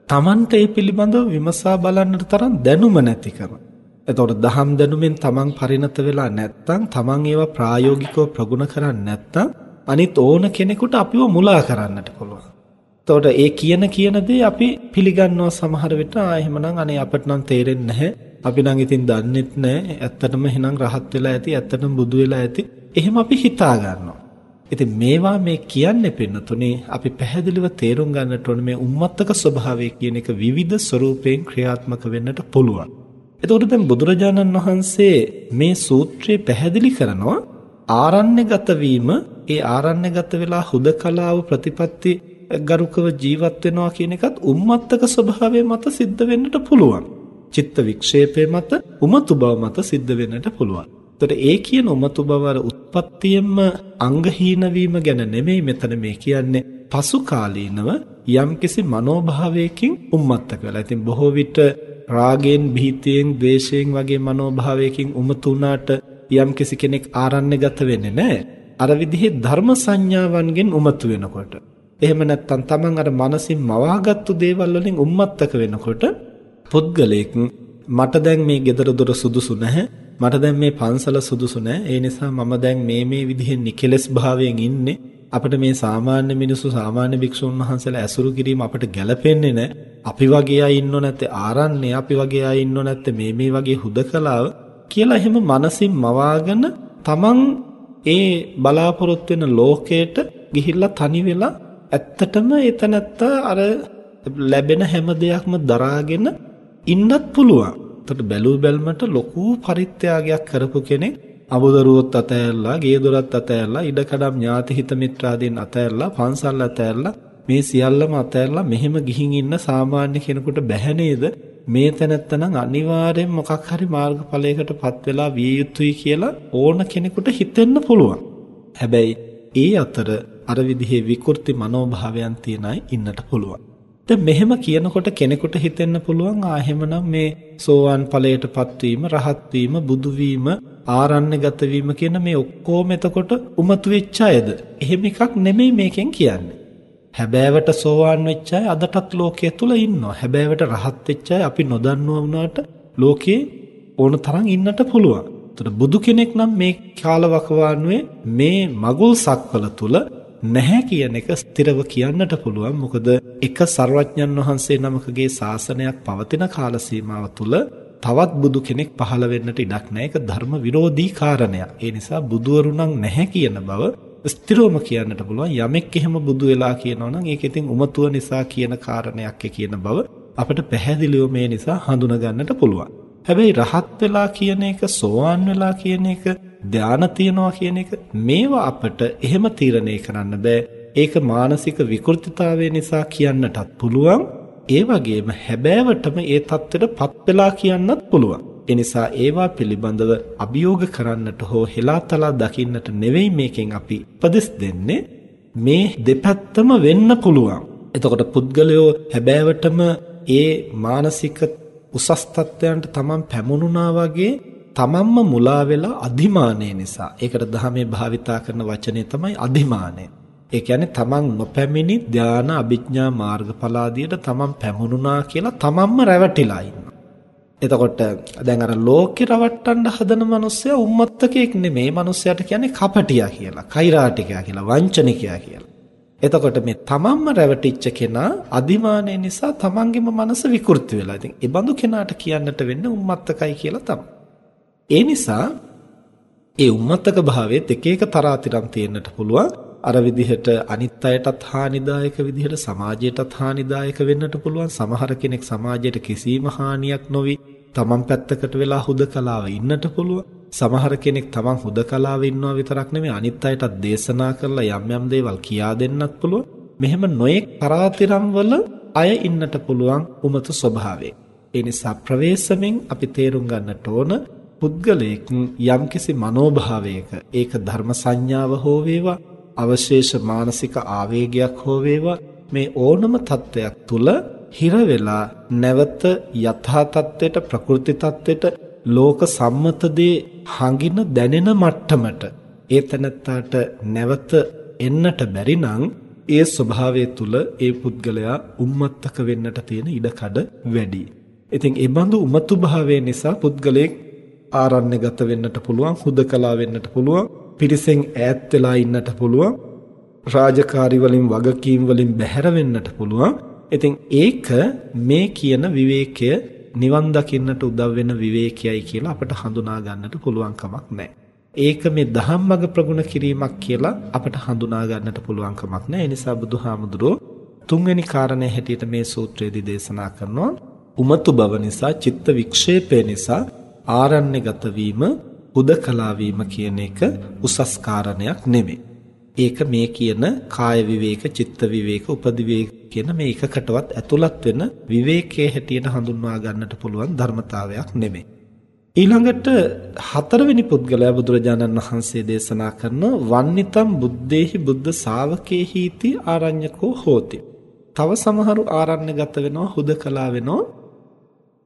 Speaker 1: Tamante ඒ පිළිබඳව විමසා බලන්නට තරම් දැනුම නැතිකම. එතකොට දහම් දැනුමෙන් තමන් පරිණත වෙලා නැත්නම් තමන් ඒවා ප්‍රායෝගිකව ප්‍රගුණ කරන්නේ නැත්නම් අනිත් ඕන කෙනෙකුට අපිව මුලා කරන්නට පුළුවන්. එතකොට ඒ කියන කියන දේ අපි පිළිගන්නවා සමහර විට ආ එහෙමනම් අනේ අපිට නම් තේරෙන්නේ නැහැ. අපි නම් ඉතින් දන්නෙත් නැහැ. ඇත්තටම එහෙනම් රහත් වෙලා ඇති, ඇත්තටම බුදු වෙලා ඇති. එහෙම අපි හිතා ගන්නවා. ඉතින් මේවා මේ කියන්නේ පින්නතුනේ අපි පැහැදිලිව තේරුම් ගන්නට ඕනේ මේ උම්මත්තක ස්වභාවය කියන එක විවිධ ස්වරූපයෙන් ක්‍රියාත්මක වෙන්නට පුළුවන්. එතකොට දැන් බුදුරජාණන් වහන්සේ මේ සූත්‍රය පැහැදිලි කරනවා ආරණ්‍යගත වීම ඒ ආරණ්‍යගත වෙලා හුදකලාව ප්‍රතිපatti ගරුකව ජීවත් වෙනවා කියන එකත් උම්මත්තක ස්වභාවය මත සිද්ධ වෙන්නට පුළුවන්. චිත්ත වික්ෂේපය මත උමතු බව මත සිද්ධ වෙන්නට පුළුවන්. එතකොට ඒ කියන උමතු බව අර උත්පත්තියෙන්ම අංගහීන වීම ගැන නෙමෙයි මෙතන මේ කියන්නේ පසු කාලීනව යම්කිසි මනෝභාවයකින් උම්මත්තක වෙලා. ඉතින් බොහෝ විට රාගයෙන්, භීතියෙන්, ද්වේෂයෙන් වගේ මනෝභාවයකින් උමතු වුණාට යම්කිසි කෙනෙක් ආරණ්‍යගත වෙන්නේ නැහැ. අර විදිහේ ධර්ම සංඥාවන්ගෙන් උමතු වෙනකොට. එහෙම නැත්නම් Taman අර මනසින් මවාගත්තු දේවල් වලින් උම්මත්තක වෙනකොට පුද්ගලයෙක් මට දැන් මේ gedara dora සුදුසු නැහැ මට දැන් මේ පන්සල සුදුසු නෑ. ඒ නිසා මම දැන් මේ මේ විදිහෙන් නිකලස් භාවයෙන් ඉන්නේ. අපිට මේ සාමාන්‍ය මිනිස්සු සාමාන්‍ය භික්ෂුන් වහන්සේලා ඇසුරු කිරීම අපිට ගැළපෙන්නේ නෑ. අපි වගේ අය ඉන්නෝ නැත්තේ ආරන්නේ අපි වගේ අය ඉන්නෝ නැත්තේ මේ මේ වගේ හුදකලාව කියලා එහෙම මනසින් මවාගෙන තමන් ඒ බලාපොරොත්තු වෙන ලෝකයට ගිහිල්ලා තනි වෙලා ඇත්තටම එතනත්තා අර ලැබෙන හැම දෙයක්ම දරාගෙන ඉන්නත් පුළුවන්. එතකොට බැලූ බැල්මට ලොකු පරිත්‍යාගයක් කරපු කෙනෙක් අබුදරුවොත් අතෑරලා, ගේ දොරත් අතෑරලා, ඉඩකඩම් ඥාති හිත මිත්‍රාදීන් අතෑරලා, පන්සල් අතෑරලා මේ සියල්ලම අතෑරලා මෙහෙම ගිහින් ඉන්න සාමාන්‍ය කෙනෙකුට බැහැ නේද? මේ තැනත්තනම් අනිවාර්යෙන් මොකක් හරි මාර්ගඵලයකටපත් වෙලා විය යුතුයි කියලා ඕන කෙනෙකුට හිතෙන්න පුළුවන්. හැබැයි ඒ අතර අර විදිහේ විකෘති මනෝභාවයන් තියන අය ඉන්නට පුළුවන්. දැන් මෙහෙම කියනකොට කෙනෙකුට හිතෙන්න පුළුවන් ආ එහෙමනම් මේ සෝවාන් ඵලයටපත් වීම, රහත් වීම, බුදු වීම ආරණ්‍යගත වීම කියන මේ ඔක්කොම එතකොට උමතු වෙච්ච අයද? එහෙම එකක් නෙමෙයි මේකෙන් කියන්නේ. හැබෑවට සෝවාන් වෙච්ච අය අදටත් ලෝකයේ තුල ඉන්නවා. හැබෑවට රහත් වෙච්ච අය අපි නොදන්නවා වුණාට ලෝකේ ඕන තරම් ඉන්නට පුළුවන්. එතකොට බුදු කෙනෙක් නම් මේ කාලවකවානුවේ මේ මගුල් සක්වල තුල නැහැ කියන එක ස්ථිරව කියන්නට පුළුවන්. මොකද එක ਸਰවඥන් වහන්සේ නමකගේ ශාසනයක් පවතින කාල සීමාව තුල තවත් බුදු කෙනෙක් පහළ වෙන්නට ඉඩක් නැහැ. ඒක ධර්ම විරෝධී කාරණයක්. ඒ නිසා බුදුවරු නැහැ කියන බව ස්ථිරවම කියන්නට පුළුවන්. යමෙක් එහෙම බුදු වෙලා කියනවා නම් ඒක ඉතින් උමතුව නිසා කියන කාරණයක් කියන බව අපිට පැහැදිලිව මේ නිසා හඳුනා ගන්නට පුළුවන්. හැබැයි රහත් වෙලා කියන එක සෝවාන් වෙලා කියන එක ධාන තියනවා කියන එක මේවා අපට එහෙම තීරණය කරන්න බෑ. ඒක මානසික විකෘතිතාවය නිසා කියන්නටත් පුළුවන්. ඒ වගේම හැබෑවටම ඒ தත්ත්වෙටපත් වෙලා කියන්නත් පුළුවන්. ඒ නිසා ඒවා පිළිබඳව අභියෝග කරන්නට හෝ හෙලාතලා දකින්නට නෙවෙයි මේකෙන් අපි උපදෙස් දෙන්නේ. මේ දෙපැත්තම වෙන්න පුළුවන්. එතකොට පුද්ගලයෝ හැබෑවටම ඒ මානසික උසස් තත්ත්වයන්ට තමන් පැමුණුනා වගේ තමන්ම මුලා වෙලා අධිමානය නිසා ඒකට දහමේ භාවිතා කරන වචනේ තමයි අධිමානය. ඒ කියන්නේ තමන් නොපැමිණි ධානා අභිඥා මාර්ගඵල ආදියට තමන් පැමුණුනා කියලා තමන්ම රැවටිලා ඉන්නවා. එතකොට දැන් අර ලෝකේ රවට්ටන්න හදන මිනිස්සයා උම්මත්තකෙක් නෙමෙයි. මිනිස්සයාට කියන්නේ කපටියා කියලා, කෛරාටිකයා කියලා, වංචනිකයා කියලා. එතකොට මේ තමන්ම රැවටිච්ච කෙනා අදිමානය නිසා තමන්ගේම මනස විකෘති වෙලා. ඉතින් ඒ බඳු කෙනාට කියන්නට වෙන්නේ උම්මත්තකයි කියලා තමයි. ඒ නිසා ඒ උම්මත්තක භාවයේත් එක එක තරාතිරම් තියෙන්නට පුළුවන්. අර විදිහට අනිත් අයටත් හානිදායක විදිහට සමාජයටත් හානිදායක වෙන්නට පුළුවන්. සමහර කෙනෙක් සමාජයට කිසිම හානියක් නොවි තමන් පැත්තකට වෙලා හුදකලාව ඉන්නට පුළුවන්. සමහර කෙනෙක් තමන් හුදකලාව ඉන්නවා විතරක් නෙමෙයි අනිත් අයටත් දේශනා කරලා යම් යම් දේවල් කියා දෙන්නත් පුළුවන්. මෙහෙම නොයෙක් තරාතිරම් වල අය ඉන්නට පුළුවන් උමතු ස්වභාවය ඒ නිසා ප්‍රවේශමෙන් අපි තේරුම් ගන්නට ඕන පුද්ගලයෙක් යම්කිසි මනෝභාවයක ඒක ධර්ම සංඥාව හෝ වේවා අවශේෂ මානසික ආවේගයක් හෝ වේවා මේ ඕනම තත්වයක් තුල හිර වෙලා නැවත යථා තත්වයට ප්‍රකෘති තත්වයට ලෝක සම්මත දේ හඟින දැනෙන මට්ටමට ඒ තනත්තාට නැවත එන්නට බැරි නම් ඒ ස්වභාවය තුල ඒ පුද්ගලයා උම්මත්තක වෙන්නට තියෙන ඉඩකඩ වැඩි. ඉතින් ඒ බඳු උමතු භාවය නිසා පුද්ගලයෙක් ආරණ්‍යගත වෙන්නට පුළුවන්, හුදකලා වෙන්නට පුළුවන්, පිරිසෙන් ඈත් වෙලා ඉන්නට පුළුවන්. රාජකාරි වලින් වගකීම් වලින් බැහැර වෙන්නට පුළුවන්. ඉතින් ඒක මේ කියන විවේකය නිවන් දකින්නට උදව් වෙන විවේකයයි කියලා අපට හඳුනා ගන්නට පුළුවන් කමක් නැහැ. ඒක මේ ධම්මග ප්‍රගුණ කිරීමක් කියලා අපට හඳුනා ගන්නට පුළුවන් කමක් නැහැ. ඒ නිසා බුදුහාමුදුරෝ තුන්වෙනි කාරණේ හැටියට මේ සූත්‍රයේදී දේශනා කරනවා උමතු බව නිසා චිත්ත වික්ෂේපය නිසා ආරණ්‍යගත වීම හුදකලා වීම කියන එක උසස් කාරණයක් නෙමෙයි. ඒක මේ කියන කාය විවේක, චිත්ත විවේක, උපදිවේක කියන මේ එකකටවත් ඇතුළත් වෙන විවේකයේ හැටියට හඳුන්වා ගන්නට පුළුවන් ධර්මතාවයක් නෙමෙයි. ඊළඟට හතරවෙනි පුද්ගලයා බුදුරජාණන් වහන්සේ දේශනා කරන වන්නිතම් බුද්දේහි බුද්ධ ශාවකේහීති ආරඤ්‍යකෝ හෝති. තව සමහරු ආරණ්‍යගත වෙනවා හුදකලා වෙනවා.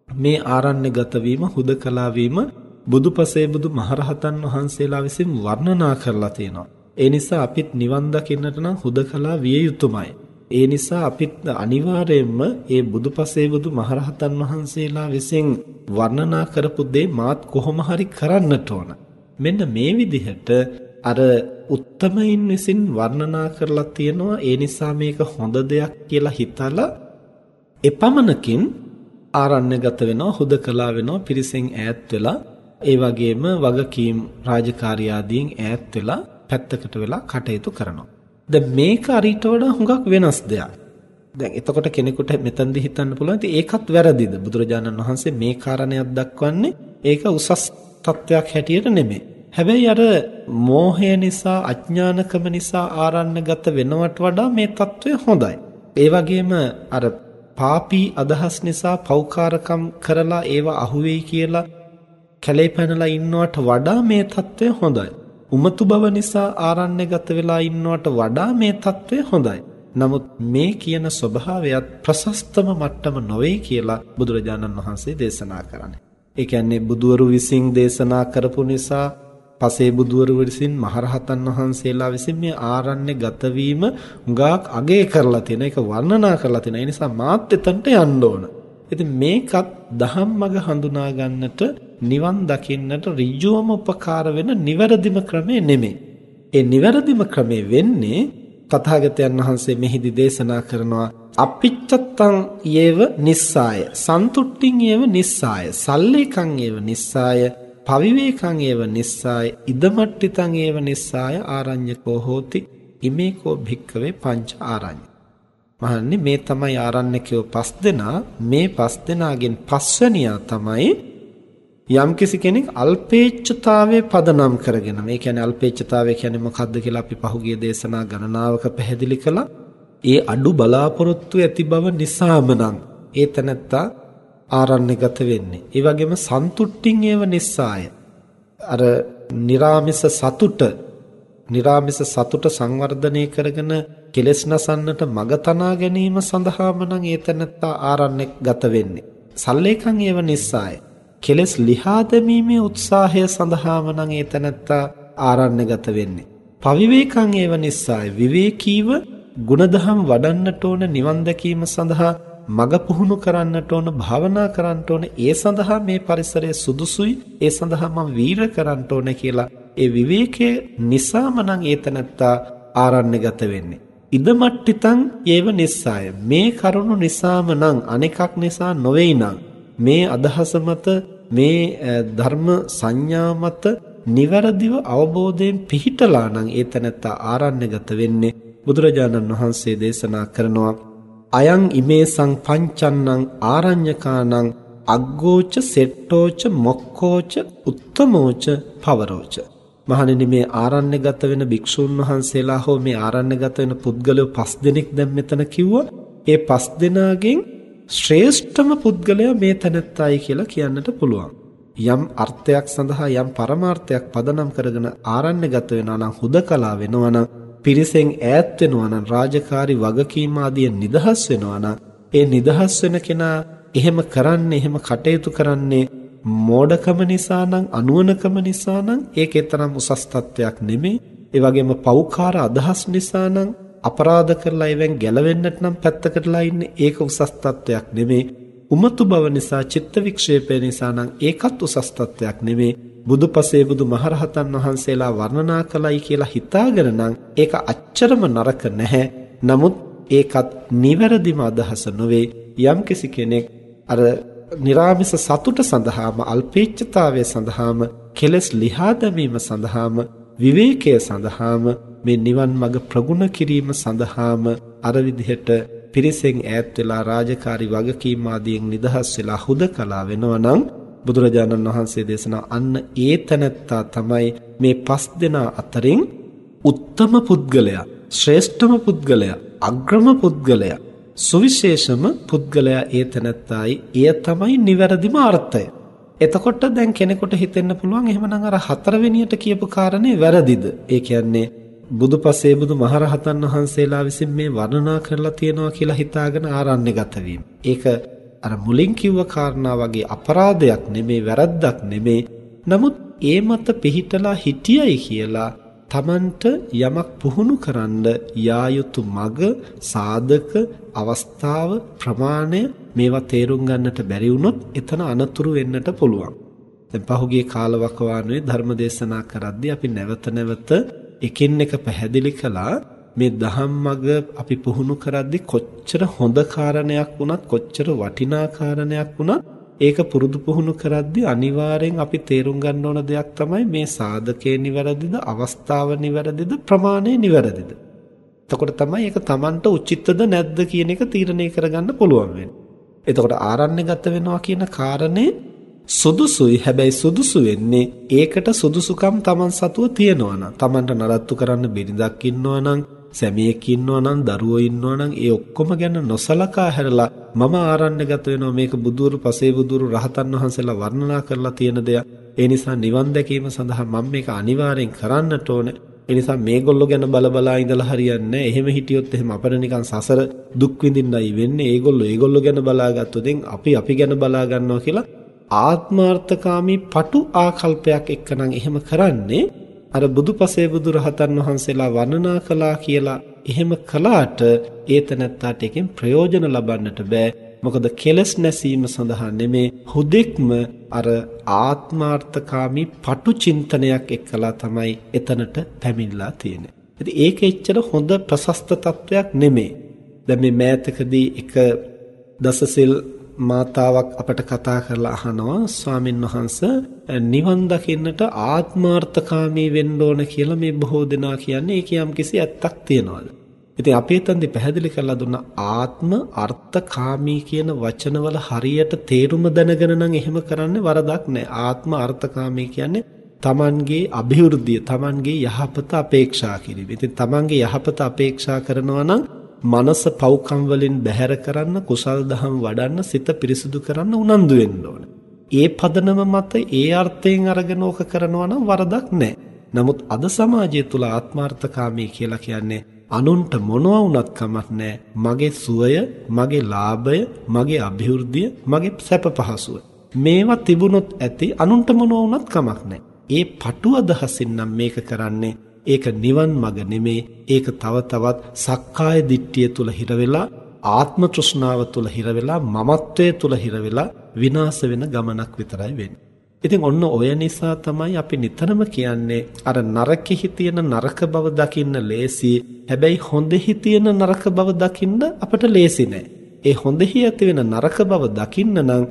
Speaker 1: මේ ආරණ්‍යගත වීම හුදකලා වීම බුදුපසේ බුදු මහරහතන් වහන්සේලා විසින් වර්ණනා කරලා තියෙනවා. ඒ නිසා අපිත් නිවන් දකින්නට නම් හුදකලා විය යුතුමයි. ඒ නිසා අපිත් අනිවාර්යයෙන්ම ඒ බුදුපසේ බුදු මහරහතන් වහන්සේලා විසින් වර්ණනා කරපු දේ මාත් කොහොම හරි කරන්නට ඕන. මෙන්න මේ විදිහට අර උත්තමයින් විසින් වර්ණනා කරලා තියෙනවා ඒ නිසා මේක හොඳ දෙයක් කියලා හිතලා එපමණකින් ආරණ්‍යගත වෙනවා හුදකලා වෙනවා පිරිසෙන් ඈත් වෙලා ඒ වගේම වගකීම් රාජකාරී ආදීන් ඈත් වෙලා පැත්තකට වෙලා කටයුතු කරනවා. දැන් මේක අරිට වඩා හුඟක් වෙනස් දෙයක්. දැන් එතකොට කෙනෙකුට මෙතනදි හිතන්න පුළුවන් ඉතින් ඒකත් වැරදිද? බුදුරජාණන් වහන්සේ මේ කාරණයක් දක්වන්නේ ඒක උසස් තත්වයක් හැටියට නෙමෙයි. හැබැයි අර මෝහය නිසා අඥානකම නිසා ආරණ්‍යගත වෙනවට වඩා මේ తত্ত্বය හොඳයි. ඒ වගේම අර පාපී අදහස් නිසා පෞකාරකම් කරලා ඒවා අහුවෙයි කියලා කැලේ පැනලා ඉන්නවට වඩා මේ తත්වය හොඳයි. උමතු බව නිසා ආරණ්‍යගත වෙලා ඉන්නවට වඩා මේ తත්වය හොඳයි. නමුත් මේ කියන ස්වභාවයත් ප්‍රශස්තම මට්ටම නොවේ කියලා බුදුරජාණන් වහන්සේ දේශනා කරන්නේ. ඒ කියන්නේ බුදුවරු විසින් දේශනා කරපු නිසා පසේ බුදුවරු විසින් මහරහතන් වහන්සේලා විසින් මේ ආරණ්‍ය ගත වීම උඟාක් අගය කරලා තියෙන එක වර්ණනා කරලා තියෙන. ඒ නිසා මාත් එතනට යන්න ඕන. ඉතින් මේකත් ධම්මග හඳුනා ගන්නට නිවන් දකින්නට ඍජුවම උපකාර වෙන නිවැරදිම ක්‍රමය නෙමෙයි. ඒ නිවැරදිම ක්‍රමය වෙන්නේ තථාගතයන් වහන්සේ මෙහිදී දේශනා කරනවා අපිච්චත්තං යේව නිස්සාය සන්තුට්ඨින් යේව නිස්සාය සල්ලේකං යේව නිස්සාය පවිවේකං ඒව නිස්සාය ඉදමට්ටිතං ඒව නිස්සාය ආරඤ්‍යකෝ හෝති ඉමේකෝ භික්කවේ පංච ආරඤ්‍ය මහන්නේ මේ තමයි ආරණ්‍යකයෝ පස් දෙනා මේ පස් දෙනාගෙන් පස්වැනියා තමයි යම්කිසි කෙනෙක් අල්පේච්ඡතාවයේ පදනම් කරගෙන මේ කියන්නේ අල්පේච්ඡතාවය කියන්නේ මොකක්ද කියලා අපි පහුගිය දේශනා ගණනාවක පැහැදිලි කළා. ඒ අඩු බලාපොරොත්තු ඇති බව නිසාම නම් ඒ තනත්තා ආරණ්‍යගත වෙන්නේ. ඒ වගේම සන්තුට්ඨින් ඒව නිස්සාය. අර निराமிස සතුට නිරාමිස සතුට සංවර්ධනය කරගෙන කෙලෙස් නසන්නට මග තනා ගැනීම සඳහාම නම් ඒතනත්තා ආරණ්‍යෙක් ගත වෙන්නේ. සල්ලේකං ඒව නිස්සාය. කෙලෙස් ලිහා දැමීමේ උත්සාහය සඳහාම නම් ඒතනත්තා ආරණ්‍ය ගත වෙන්නේ. පවිවේකං ඒව නිස්සාය. විවේකීව ගුණධම් වඩන්නට ඕන නිවන් දැකීම සඳහා මග පුහුණු කරන්නට ඕන භාවනා කරන්නට ඕන ඒ සඳහා මේ පරිසරය සුදුසුයි ඒ සඳහා මම වීර කරන්නට ඕන කියලා ඒ විවේකයේ නිසාම නම් ඒතනත්තා ආරණ්‍යගත වෙන්නේ. ඉදමට්ටිතං යේව නිස්සාය. මේ කරුණු නිසාම නම් අනෙකක් නිසා නොවේයි නම් මේ අදහස මත මේ ධර්ම සංඥා මත නිවැරදිව අවබෝධයෙන් පිහිටලා නම් ඒතනත්තා ආරණ්‍යගත වෙන්නේ බුදුරජාණන් වහන්සේ දේශනා කරනවා. අයං ඉමේසං පංචන්නං ආරඤ්‍යකානං අග්ගෝච සෙට්ටෝච මොක්කෝච උත්තමෝච පවරෝච. මහණෙනි මේ ආරණ්‍යගත වෙන භික්ෂුන් වහන්සේලා හෝ මේ ආරණ්‍යගත වෙන පුද්ගලයෝ පස් දෙනෙක් දැන් මෙතන කිව්වා ඒ පස් දෙනාගෙන් ශ්‍රේෂ්ඨම පුද්ගලයා මේ තැනැත්තයි කියලා කියන්නට පුළුවන්. යම් අර්ථයක් සඳහා යම් පරමාර්ථයක් පදනම් කරගෙන ආරණ්‍යගත වෙනවා නම් හුදකලා වෙනවා නම් පිරිසෙන් ඈත් වෙනවා නම් රාජකාරි වගකීම් ආදිය නිදහස් වෙනවා නම් ඒ නිදහස් වෙන කෙනා එහෙම කරන්නේ එහෙම කටයුතු කරන්නේ මෝඩකම නිසා නම් අනුවණකම නිසා නම් ඒකේ තරම් උසස් තත්වයක් නෙමෙයි. ඒ වගේම පෞකාර අදහස් නිසා නම් අපරාධ කරලා එවෙන් ගැලවෙන්නට නම් පැත්තකටලා ඉන්නේ. ඒක උසස් තත්වයක් නෙමෙයි. උමතු බව නිසා චිත්ත වික්ෂේපය නිසා නම් ඒකත් උසස් තත්වයක් නෙමෙයි. බුදුපසේ බුදු මහරහතන් වහන්සේලා වර්ණනා කළයි කියලා හිතාගෙන නම් ඒක අච්චරම නරක නැහැ. නමුත් ඒකත් නිවැරදිම අදහස නොවේ. යම්කිසි කෙනෙක් අර නිරාමිස සතුට සඳහාම අල්පේච්ඡතාවය සඳහාම කෙලස් ලිහා දැමීම සඳහාම විවේකය සඳහාම මේ නිවන් මඟ ප්‍රගුණ කිරීම සඳහාම අර විදිහට පිරිසෙන් ඈත් වෙලා රාජකාරී වගකීම් ආදියෙන් නිදහස් වෙලා හුදකලා වෙනවා නම් බුදුරජාණන් වහන්සේ දේශනා අන්න ඒ තැනැත්තා තමයි මේ පස් දෙනා අතරින් උත්තම පුද්ගලයා ශ්‍රේෂ්ඨම පුද්ගලයා අග්‍රම පුද්ගලයා සුවිශේෂම පුද්ගලයා ඒ තැනැත්තායි. එය තමයි නිවැරදිම අර්ථය. එතකොට දැන් කෙනෙකුට හිතෙන්න පුළුවන් එහෙමනම් අර හතරවෙනියට කියපු කාරණේ වැරදිද? ඒ කියන්නේ බුදුපසේ බුදු මහරහතන් වහන්සේලා විසින් මේ වර්ණනා කරලා තියෙනවා කියලා හිතාගෙන ආරණ්‍යගත වීම. ඒක අර මුලින් කිව්ව කාරණා වගේ අපරාධයක් නෙමේ වැරද්දක් නෙමේ. නමුත් ඒ මත පිහිටලා හිටියයි කියලා තමන්ට යමක් පුහුණු කරන්න යා යුතු මග සාධක අවස්ථාව ප්‍රමාණය මේවා තේරුම් ගන්නට බැරි වුණොත් එතන අනතුරු වෙන්නට පුළුවන්. දැන් පහුගිය කාලවකවානුවේ ධර්ම දේශනා කරද්දී අපි නැවත නැවත එකින් එක පැහැදිලි කළා මේ ධම්මග අපි පුහුණු කරද්දී කොච්චර හොඳ කාරණයක් වුණත් කොච්චර වටිනා කාරණයක් වුණත් ඒක පුරුදු පුහුණු කරද්දී අනිවාර්යෙන් අපි තේරුම් ගන්න ඕන දෙයක් තමයි මේ සාධකේ නිවැරදිද අවස්ථාව නිවැරදිද ප්‍රමාණය නිවැරදිද එතකොට තමයි ඒක Tamanට උචිතද නැද්ද කියන එක තීරණය කරගන්න පුළුවන් වෙන්නේ. එතකොට ආරණ්‍යගත වෙනවා කියන කාරණේ සුදුසුයි හැබැයි සුදුසු වෙන්නේ ඒකට සුදුසුකම් Taman සතුව තියනවා නම් Tamanට නරත්තු කරන්න බිරිඳක් ඉන්නවා නම් සැමියෙක් ඉන්නවා නම් දරුවෝ ඉන්නවා නම් ඒ ඔක්කොම ගැන නොසලකා හැරලා මම ආරණ්‍යගත වෙනවා. මේක බුදුරු පසේ බුදුරු රහතන් වහන්සේලා වර්ණනා කරලා තියෙන දෙයක්. ඒ නිසා නිවන් දැකීම සඳහා මම මේක අනිවාර්යෙන් කරන්නට ඕනේ. ඒ නිසා මේගොල්ලෝ ගැන බල බලා ඉඳලා හරියන්නේ එහෙම හිටියොත් එහෙම අපර නිකන් සසර දුක් විඳින්නයි වෙන්නේ. ඒගොල්ලෝ ඒගොල්ලෝ ගැන බලාගත්තොත් අපි අපි ගැන බලා ගන්නවා කියලා ආත්මාර්ථකාමී පටු ආකල්පයක් එක්කනම් එහෙම කරන්නේ අර බුදුපසේ බුදු රහතන් වහන්සේලා වර්ණනා කළා කියලා එහෙම කළාට ඒතනත්තාට එකෙන් ප්‍රයෝජන ලබන්නට බෑ මොකද කෙලස් නැසීම සඳහා නෙමේ හුදෙක්ම අර ආත්මාර්ථකාමී පටු චින්තනයක් එක්කලා තමයි එතනට පැමිණලා තියෙන්නේ. ඉතින් ඒක එච්චර හොඳ ප්‍රශස්ත තත්වයක් නෙමේ. දැන් මේ මෑතකදී එක දසසිල් මාතාවක් අපට කතා කරලා අහනවා ස්වාමින් වහන්සේ නිවන් දකින්නට ආත්මාර්ථකාමී වෙන්න ඕන කියලා මේ බොහෝ දෙනා කියන්නේ ඒක යම් කිසි ඇත්තක් තියනවාද? ඉතින් අපි එතනදී පැහැදිලි කරලා දුන්න ආත්ම අර්ථකාමී කියන වචනවල හරියට තේරුම දැනගෙන නම් එහෙම කරන්නේ වරදක් නෑ. ආත්ම අර්ථකාමී කියන්නේ තමන්ගේ અભිවෘද්ධිය, තමන්ගේ යහපත අපේක්ෂා කිරීම. ඉතින් තමන්ගේ යහපත අපේක්ෂා කරනවා නම් මනස පව්කම් වලින් බැහැර කරන්න කුසල් දහම් වඩන්න සිත පිරිසිදු කරන්න උනන්දු වෙන්න ඕනේ. ඒ පදනම මත ඒ අර්ථයෙන් අරගෙන ඕක කරනවා නම් වරදක් නැහැ. නමුත් අද සමාජය තුල ආත්මార్థකාමී කියලා කියන්නේ අනුන්ට මොනවා වුණත් කමක් නැහැ. මගේ සුවය, මගේ ලාභය, මගේ અભිවෘද්ධිය, මගේ සැප පහසුව. මේවා තිබුණොත් ඇති අනුන්ට මොනවා වුණත් කමක් නැහැ. ඒ පටු අදහසින් නම් මේක කරන්නේ ඒක නිවන් මඟ නෙමේ. ඒක තව තවත් සක්කාය දිට්ඨිය තුල හිර වෙලා ආත්ම තෘෂ්ණාව තුල හිර වෙලා මමත්වයේ තුල හිර වෙලා විනාශ වෙන ගමනක් විතරයි වෙන්නේ. ඉතින් ඔන්න ඔය නිසා තමයි අපි නිතරම කියන්නේ අර නරකෙහි තියෙන නරක බව දකින්න ලේසි. හැබැයි හොඳෙහි තියෙන නරක බව දකින්න අපට ලේසි නෑ. ඒ හොඳෙහි ඇති වෙන නරක බව දකින්න නම්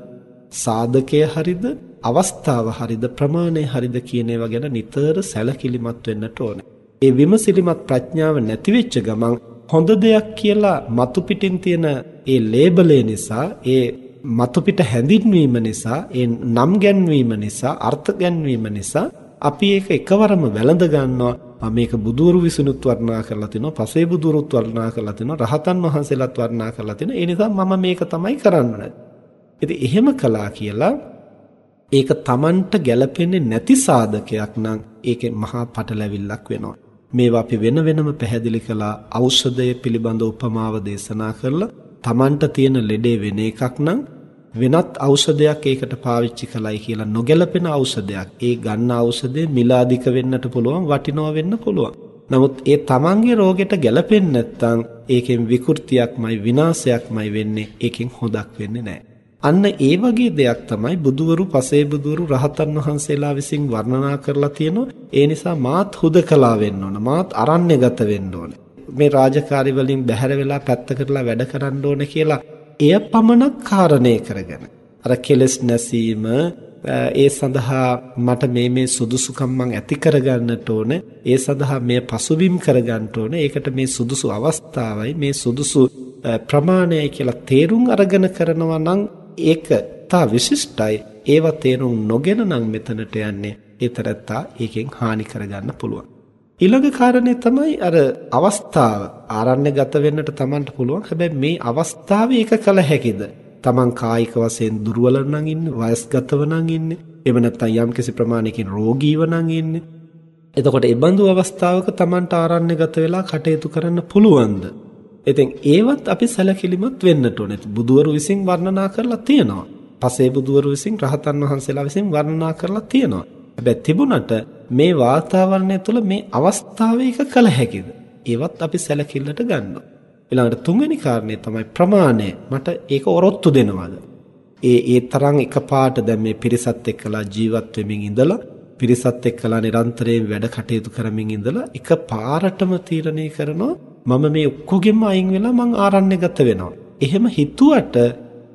Speaker 1: සාධකය හරිද අවස්ථාව හරිද ප්‍රමාණය හරිද කියන ඒවා ගැන නිතර සැලකිලිමත් වෙන්නට ඕනේ. ඒ විමසිලිමත් ප්‍රඥාව නැති වෙච්ච ගමන් හොඳ දෙයක් කියලා මතු පිටින් තියෙන ඒ ලේබලය නිසා ඒ මතු පිට හැඳින්වීම නිසා ඒ නම් ගැන්වීම නිසා අර්ථ ගැන්වීම නිසා අපි ඒක එකවරම වැළඳ ගන්නවා. මේක බුදුවරු විසිනුත් වර්ණනා කරලා තිනවා පසේ බුදුරුත් වර්ණනා කරලා තිනවා රහතන් වහන්සේලාත් වර්ණනා කරලා තිනවා. ඒ නිසා මම මේක තමයි කරන්න. ඉතින් එහෙම කළා කියලා ඒක Tamanට ගැළපෙන්නේ නැති සාධකයක් නම් ඒකේ මහා පටලැවිල්ලක් වෙනවා මේවා අපි වෙන වෙනම පැහැදිලි කළා ඖෂධය පිළිබඳ උපමාව දේශනා කරලා Tamanට තියෙන ලෙඩේ වෙන එකක් නම් වෙනත් ඖෂධයක් ඒකට පාවිච්චි කළයි කියලා නොගැලපෙන ඖෂධයක්. ඒ ගන්න ඖෂධය මිල අධික වෙන්නට පුළුවන්, වටිනවා වෙන්න පුළුවන්. නමුත් ඒ තමන්ගේ රෝගෙට ගැලපෙන්නේ නැත්නම් ඒකෙන් විකෘතියක්මයි විනාශයක්මයි වෙන්නේ. ඒකෙන් හොදක් වෙන්නේ නැහැ. අන්න ඒ වගේ දෙයක් තමයි බුදුවරු, පසේ බුදුවරු, රහතන් වහන්සේලා විසින් වර්ණනා කරලා තියෙනවා. ඒ නිසා මාත් හුදකලා වෙන්න ඕන. මාත් අරණ්‍යගත වෙන්න ඕන. මේ රාජකාරි වලින් බැහැර වෙලා පැත්තකටලා වැඩ කරන්න ඕන කියලා එය පමණක් කාරණේ කරගෙන අර කෙලස් නැසීම ඒ සඳහා මට මේ මේ සුදුසුකම් මං ඇති කරගන්නට ඕන ඒ සඳහා මේ පසුබිම් කරගන්න ඕන ඒකට මේ සුදුසු අවස්ථාවයි මේ සුදුසු ප්‍රමාණයයි කියලා තේරුම් අරගෙන කරනවා නම් ඒක තා විශිෂ්ටයි ඒවා තේරුම් නොගෙන නම් මෙතනට යන්නේ ඒතරත්තා ඒකෙන් හානි කරගන්න පුළුවන් ඊළඟ කාරණේ තමයි අර අවස්ථාව ආරණ්‍ය ගත වෙන්නට Tamanට පුළුවන්. හැබැයි මේ අවස්ථාවේ ඒක කළ හැකිද? Taman කායික වශයෙන් දුර්වල නම් ඉන්නේ, වයස්ගතව නම් ඉන්නේ, එහෙම නැත්නම් යම්කිසි ප්‍රමාණයකින් රෝගීව නම් ඉන්නේ. එතකොට ඒ බඳු අවස්ථාවක Tamanට ආරණ්‍ය ගත වෙලා කටයුතු කරන්න පුළුවන්ද? ඉතින් ඒවත් අපි සැලකිලිමත් වෙන්නට ඕනේ. බුදුවරු විසින් වර්ණනා කරලා තියෙනවා. පසේ බුදුවරු විසින් රහතන් වහන්සේලා විසින් වර්ණනා කරලා තියෙනවා. හැබැයි තිබුණට මේ වාතාවරණය තුළ මේ අවස්ථාවේ එක කළ හැකිද? ඒවත් අපි සැලකිල්ලට ගන්නවා. ඊළඟට තුන්වෙනි කාරණේ තමයි ප්‍රමාණය. මට ඒක ඔරොත්තු දෙනවද? ඒ ඒ තරම් එකපාරට දැන් මේ පිරිසත් එක්කලා ජීවත් වෙමින් ඉඳලා පිරිසත් එක්කලා නිරන්තරයෙන් වැඩ කටයුතු කරමින් ඉඳලා එක පාරටම තීරණය කරනවා මම මේ ඔක්කොගෙම අයින් වෙලා මං ආරණ්‍යගත වෙනවා. එහෙම හිතුවට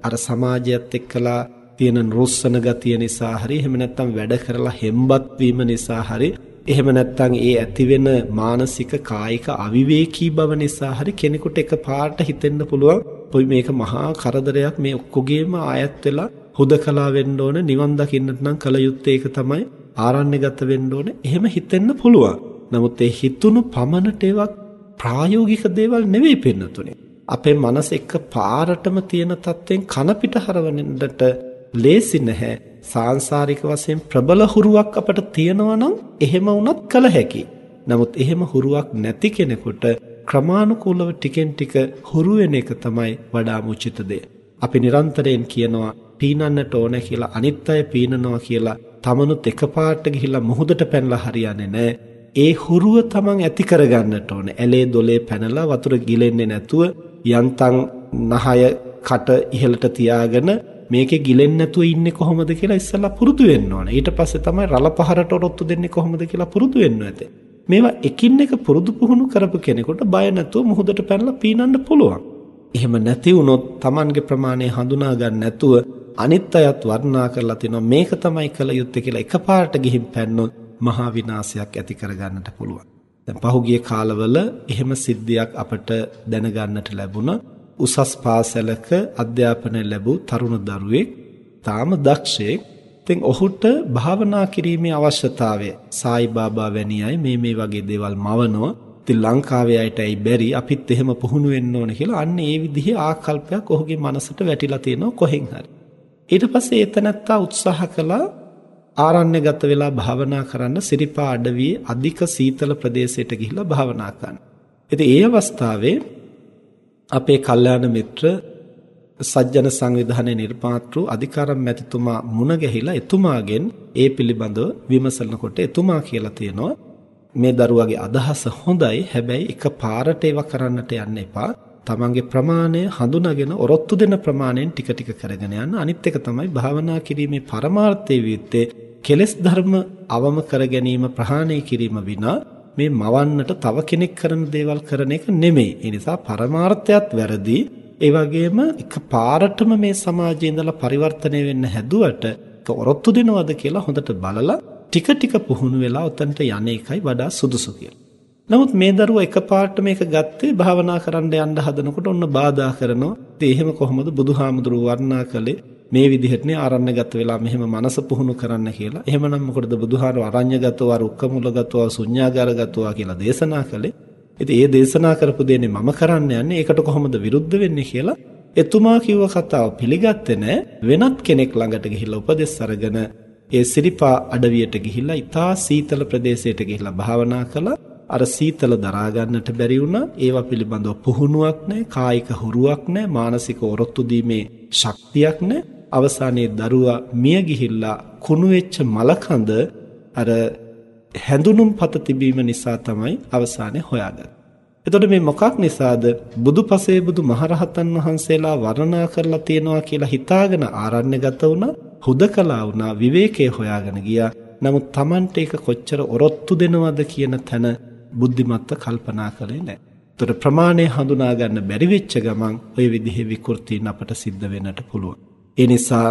Speaker 1: අර සමාජයත් එක්කලා තියෙන රුස්සන ගතිය නිසා හරි එහෙම නැත්නම් වැඩ කරලා හෙම්බත් වීම නිසා හරි එහෙම නැත්නම් ඒ ඇතිවෙන මානසික කායික අවිවේකී බව නිසා හරි කෙනෙකුට එකපාරට හිතෙන්න පුළුවන් පොයි මේක මහා කරදරයක් මේ ඔක්කොගේම ආයත් වෙලා හුදකලා වෙන්න ඕන නිවන් දකින්නට නම් කල යුත්තේ ඒක තමයි ආරණ්‍යගත වෙන්න ඕන එහෙම හිතෙන්න පුළුවන් නමුත් ඒ හිතුණු පමණට ඒවා ප්‍රායෝගික දේවල් නෙවෙයි පෙන්නතුනේ අපේ මනස එක පාරටම තියෙන තත්වෙන් කන පිට හරවන්නට ලේසි නැහැ. සාංශාරික වශයෙන් ප්‍රබල හුරුවක් අපට තියෙනවා නම් එහෙම වුණත් කළ හැකියි. නමුත් එහෙම හුරුවක් නැති කෙනෙකුට ක්‍රමානුකූලව ටිකෙන් ටික හුරු වෙන එක තමයි වඩා උචිත දෙය. අපි නිරන්තරයෙන් කියනවා පීනන්නට ඕන කියලා අනිත් අය පීනනවා කියලා තමනුත් එකපාරට ගිහිල්ලා මුහුදට පැනලා හරියන්නේ නැහැ. ඒ හුරුව තමන් ඇති කරගන්නට ඕන. ඇලේ දොලේ පැනලා වතුර ගිලෙන්නේ නැතුව යන්තම් නහය කට ඉහළට තියාගෙන මේකේ ගිලෙන්නේ නැතුව ඉන්නේ කොහොමද කියලා ඉස්සලා පුරුදු වෙන්න ඕන. ඊට පස්සේ තමයි රළ පහරට ඔරොත්තු දෙන්නේ කොහොමද කියලා පුරුදු වෙන්න ඇති. මේවා එකින් එක පුරුදු පුහුණු කරපු කෙනෙකුට බය නැතුව මුහුදට පැනලා පීනන්න පුළුවන්. එහෙම නැති වුණොත් Tamanගේ ප්‍රමාණය හඳුනා ගන්න නැතුව අනිත් අයත් වර්ණනා කරලා තිනවා මේක තමයි කළ යුත්තේ කියලා එකපාරට ගිහින් පැන්නොත් මහා විනාශයක් ඇති කරගන්නට පුළුවන්. දැන් පහුගිය කාලවල එහෙම සිද්ධියක් අපට දැනගන්නට ලැබුණා. උසස් පාසලක අධ්‍යාපනය ලැබූ තරුණ දරුවෙක් තාම දක්ෂයෙක්. ඉතින් ඔහුට භාවනා කිරීමේ අවශ්‍යතාවය සායි බාබා වැනි අය මේ මේ වගේ දේවල් මවනවා. ඉතින් ලංකාවේ අයට ඇයි බැරි අපිත් එහෙම පුහුණු වෙන්න ඕන කියලා අන්න ඒ විදිහේ ආකල්පයක් ඔහුගේ මනසට වැටිලා තියෙනවා කොහෙන් හරි. ඊට පස්සේ එතනත්තා උත්සාහ කළා ආරණ්‍යගත වෙලා භාවනා කරන්න සිරිපා අඩවියේ අධික සීතල ප්‍රදේශයට ගිහිල්ලා භාවනා කරන්න. ඉතින් ඒ අවස්ථාවේ අපේ කල්යාණ මිත්‍ර සජ්ජන සංවිධානයේ නිර්මාතෘ අධිකාරම් මැතිතුමා මුණ ගැහිලා එතුමාගෙන් ඒ පිළිබඳව විමසනකොට එතුමා කියලා තියෙනවා මේ දරුවගේ අදහස හොඳයි හැබැයි එක පාරට ඒවා කරන්නට යන්න එපා තමන්ගේ ප්‍රමාණය හඳුනාගෙන ඔරොත්තු දෙන ප්‍රමාණයෙන් ටික ටික කරගෙන යන්න අනිත් එක තමයි භාවනා කිරීමේ පරමාර්ථය විත්තේ කෙලෙස් ධර්ම අවම කර ගැනීම ප්‍රහාණය කිරීම විනා මේ මවන්නට තව කෙනෙක් කරන දේවල් කරන එක නෙමෙයි. ඒ නිසා පරමාර්ථයත් වැරදි. ඒ වගේම එක පාරටම මේ සමාජයේ ඉඳලා පරිවර්තනය වෙන්න හැදුවට ඔරොත්තු දෙනවද කියලා හොඳට බලලා ටික ටික පුහුණු වෙලා උතන්ට යන්නේ එකයි වඩා සුදුසු කියලා. නමුත් මේ දරුවා එකපාරට මේක ගත්තේ භාවනා කරන්න යන්න හදනකොට ඔන්න බාධා කරනවා. ඉතින් එහෙම කොහොමද බුදුහාමුදුරුවෝ වර්ණනා කළේ මේ විදිහටනේ ආරණ්‍යගත වෙලා මෙහෙම මනස පුහුණු කරන්න කියලා. එහෙමනම් මොකටද බුදුහාර අරඤ්‍යගතව රුක්කමුලගතව ශුඤ්ඤාගාරගතව කියලා දේශනා කළේ? ඉතින් ඒ දේශනා කරපු දෙන්නේ මම කරන්න යන්නේ ඒකට කොහොමද විරුද්ධ වෙන්නේ කියලා එතුමා කිව්ව කතාව පිළිගත්තේ නැහැ. වෙනත් කෙනෙක් ළඟට ගිහිල්ලා උපදෙස් අරගෙන ඒ සිරිපා අඩවියට ගිහිල්ලා ඊටා සීතල ප්‍රදේශයට ගිහිල්ලා භාවනා කළා. අර සීතල දරා ගන්නට බැරි වුණා. ඒවා පිළිබඳව පුහුණුවක් නැහැ, කායික හුරුවක් නැහැ, මානසික ඔරොත්තු දීමේ ශක්තියක් නැහැ. අවසානයේ දරුවා මිය ගිහිල්ලා කුණු වෙච්ච මලකඳ අර හැඳුනුම් පත තිබීම නිසා තමයි අවසානයේ හොයාගත්තේ. එතකොට මේ මොකක් නිසාද බුදුපසේ බුදු මහරහතන් වහන්සේලා වර්ණනා කරලා තියෙනවා කියලා හිතාගෙන ආරණ්‍යගත වුණා හුදකලා වුණා විවේකයේ හොයාගෙන ගියා නමුත් Tamante එක කොච්චර ඔරොත්තු දෙනවද කියන තැන බුද්ධිමත්ව කල්පනා කළේ නැහැ. ඒතර ප්‍රමාණය හඳුනා ගන්න බැරි වෙච්ච ගමන් ওই විදිහේ විකෘතීන් අපට සිද්ධ වෙන්නට පුළුවන්. ඒ නිසා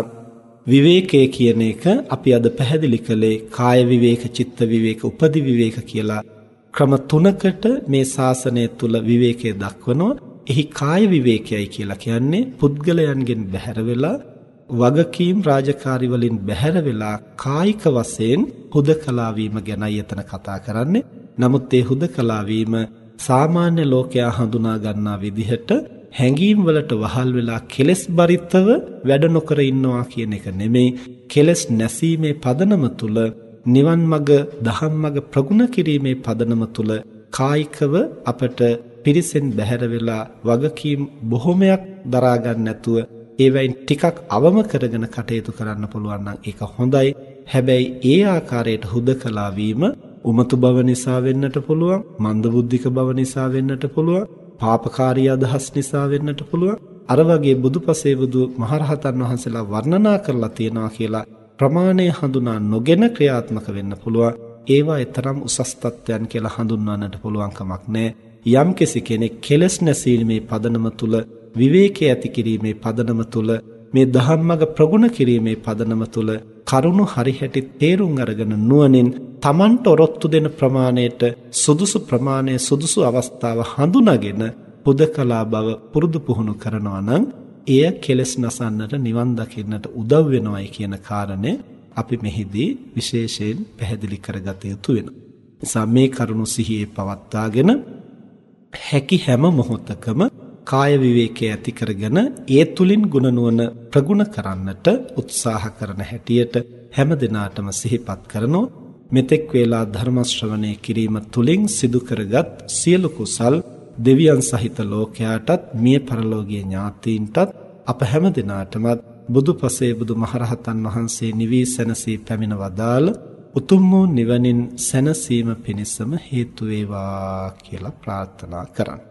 Speaker 1: විවේකයේ කියන එක අපි අද පැහැදිලි කළේ කාය විවේක, චිත්ත විවේක, උපදි විවේක කියලා ක්‍රම තුනකට මේ ශාසනය තුල විවේකයේ දක්වනවා. එහි කාය විවේකයයි කියලා කියන්නේ පුද්ගලයන්ගෙන් බැහැර වෙලා වගකීම් රාජකාරි වලින් බැහැර වෙලා කායික වශයෙන් හුදකලා වීම ගැනයි එතන කතා කරන්නේ. නමුත් ඒ හුදකලා වීම සාමාන්‍ය ලෝකයා හඳුනා ගන්නා විදිහට හැඟීම් වලට වහල් වෙලා කෙලෙස් බරිතව වැඩ නොකර ඉන්නවා කියන එක නෙමෙයි කෙලෙස් නැසීමේ පදනම තුල නිවන් මඟ දහම් මඟ ප්‍රගුණ කිරීමේ පදනම තුල කායිකව අපට පිරිසෙන් බැහැර වෙලා වගකීම් බොහොමයක් දරා ගන්න නැතුව ඒවයින් ටිකක් අවම කරගෙන කටයුතු කරන්න පුළුවන් නම් ඒක හොඳයි. හැබැයි ඒ ආකාරයට හුදකලා වීම උමතු බව නිසා වෙන්නට පුළුවන්, මන්දබුද්ධික බව නිසා වෙන්නට පුළුවන්, පාපකාරී අදහස් නිසා වෙන්නට පුළුවන්. අර වගේ බුදුපසේ බුදු මහරහතන් වහන්සේලා වර්ණනා කරලා තියෙනවා කියලා ප්‍රමාණය හඳුනා නොගෙන ක්‍රියාත්මක වෙන්න පුළුවන්. ඒවා ඊතරම් උසස් තත්ත්වයන් කියලා හඳුන්වන්නට පුළුවන් කමක් නැහැ. යම්කිසි කෙනෙක් කෙලස් නැසීමේ පදනම තුල විවේකයේ ඇති කිරීමේ පදනම තුල මේ ධම්මග ප්‍රගුණ කිරීමේ පදනම තුල කරුණු හරිහැටි තේරුම් අරගෙන නුවණින් Tamanට ඔරොත්තු දෙන ප්‍රමාණයට සුදුසු ප්‍රමාණය සුදුසු අවස්ථාව හඳුනාගෙන පුදකලා බව පුරුදු පුහුණු කරනවා නම් එය කෙලස් නසන්නට නිවන් දකින්නට උදව් වෙනවයි කියන කාරණය අපි මෙහිදී විශේෂයෙන් පැහැදිලි කරගත යුතු වෙනවා. නිසා මේ කරුණු සිහියේ පවත්වාගෙන හැකි හැම මොහොතකම කාය විවේකයේ ඇති කරගෙන ඒ තුලින් ගුණ නුවණ ප්‍රගුණ කරන්නට උත්සාහ කරන හැටියට හැම දිනාටම සිහිපත් කරනෝ මෙතෙක් වේලා ධර්ම ශ්‍රවණය කිරීම තුලින් සිදු කරගත් සියලු කුසල් දෙවියන් සහිත ලෝකයාටත් මිය පරලෝකීය ඥාතීන්ටත් අප හැම දිනාටමත් බුදුපසේ බුදුමහරහතන් වහන්සේ නිවී සැනසී පැමිණ වදාළ උතුම් වූ නිවනින් සැනසීම පිණිසම හේතු වේවා කියලා ප්‍රාර්ථනා කරන්න.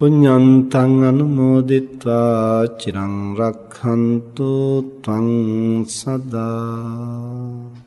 Speaker 1: පුඤ්ඤන්තං අනුමෝදිත්වා චිරං රක්ඛන්තු ත්වං සදා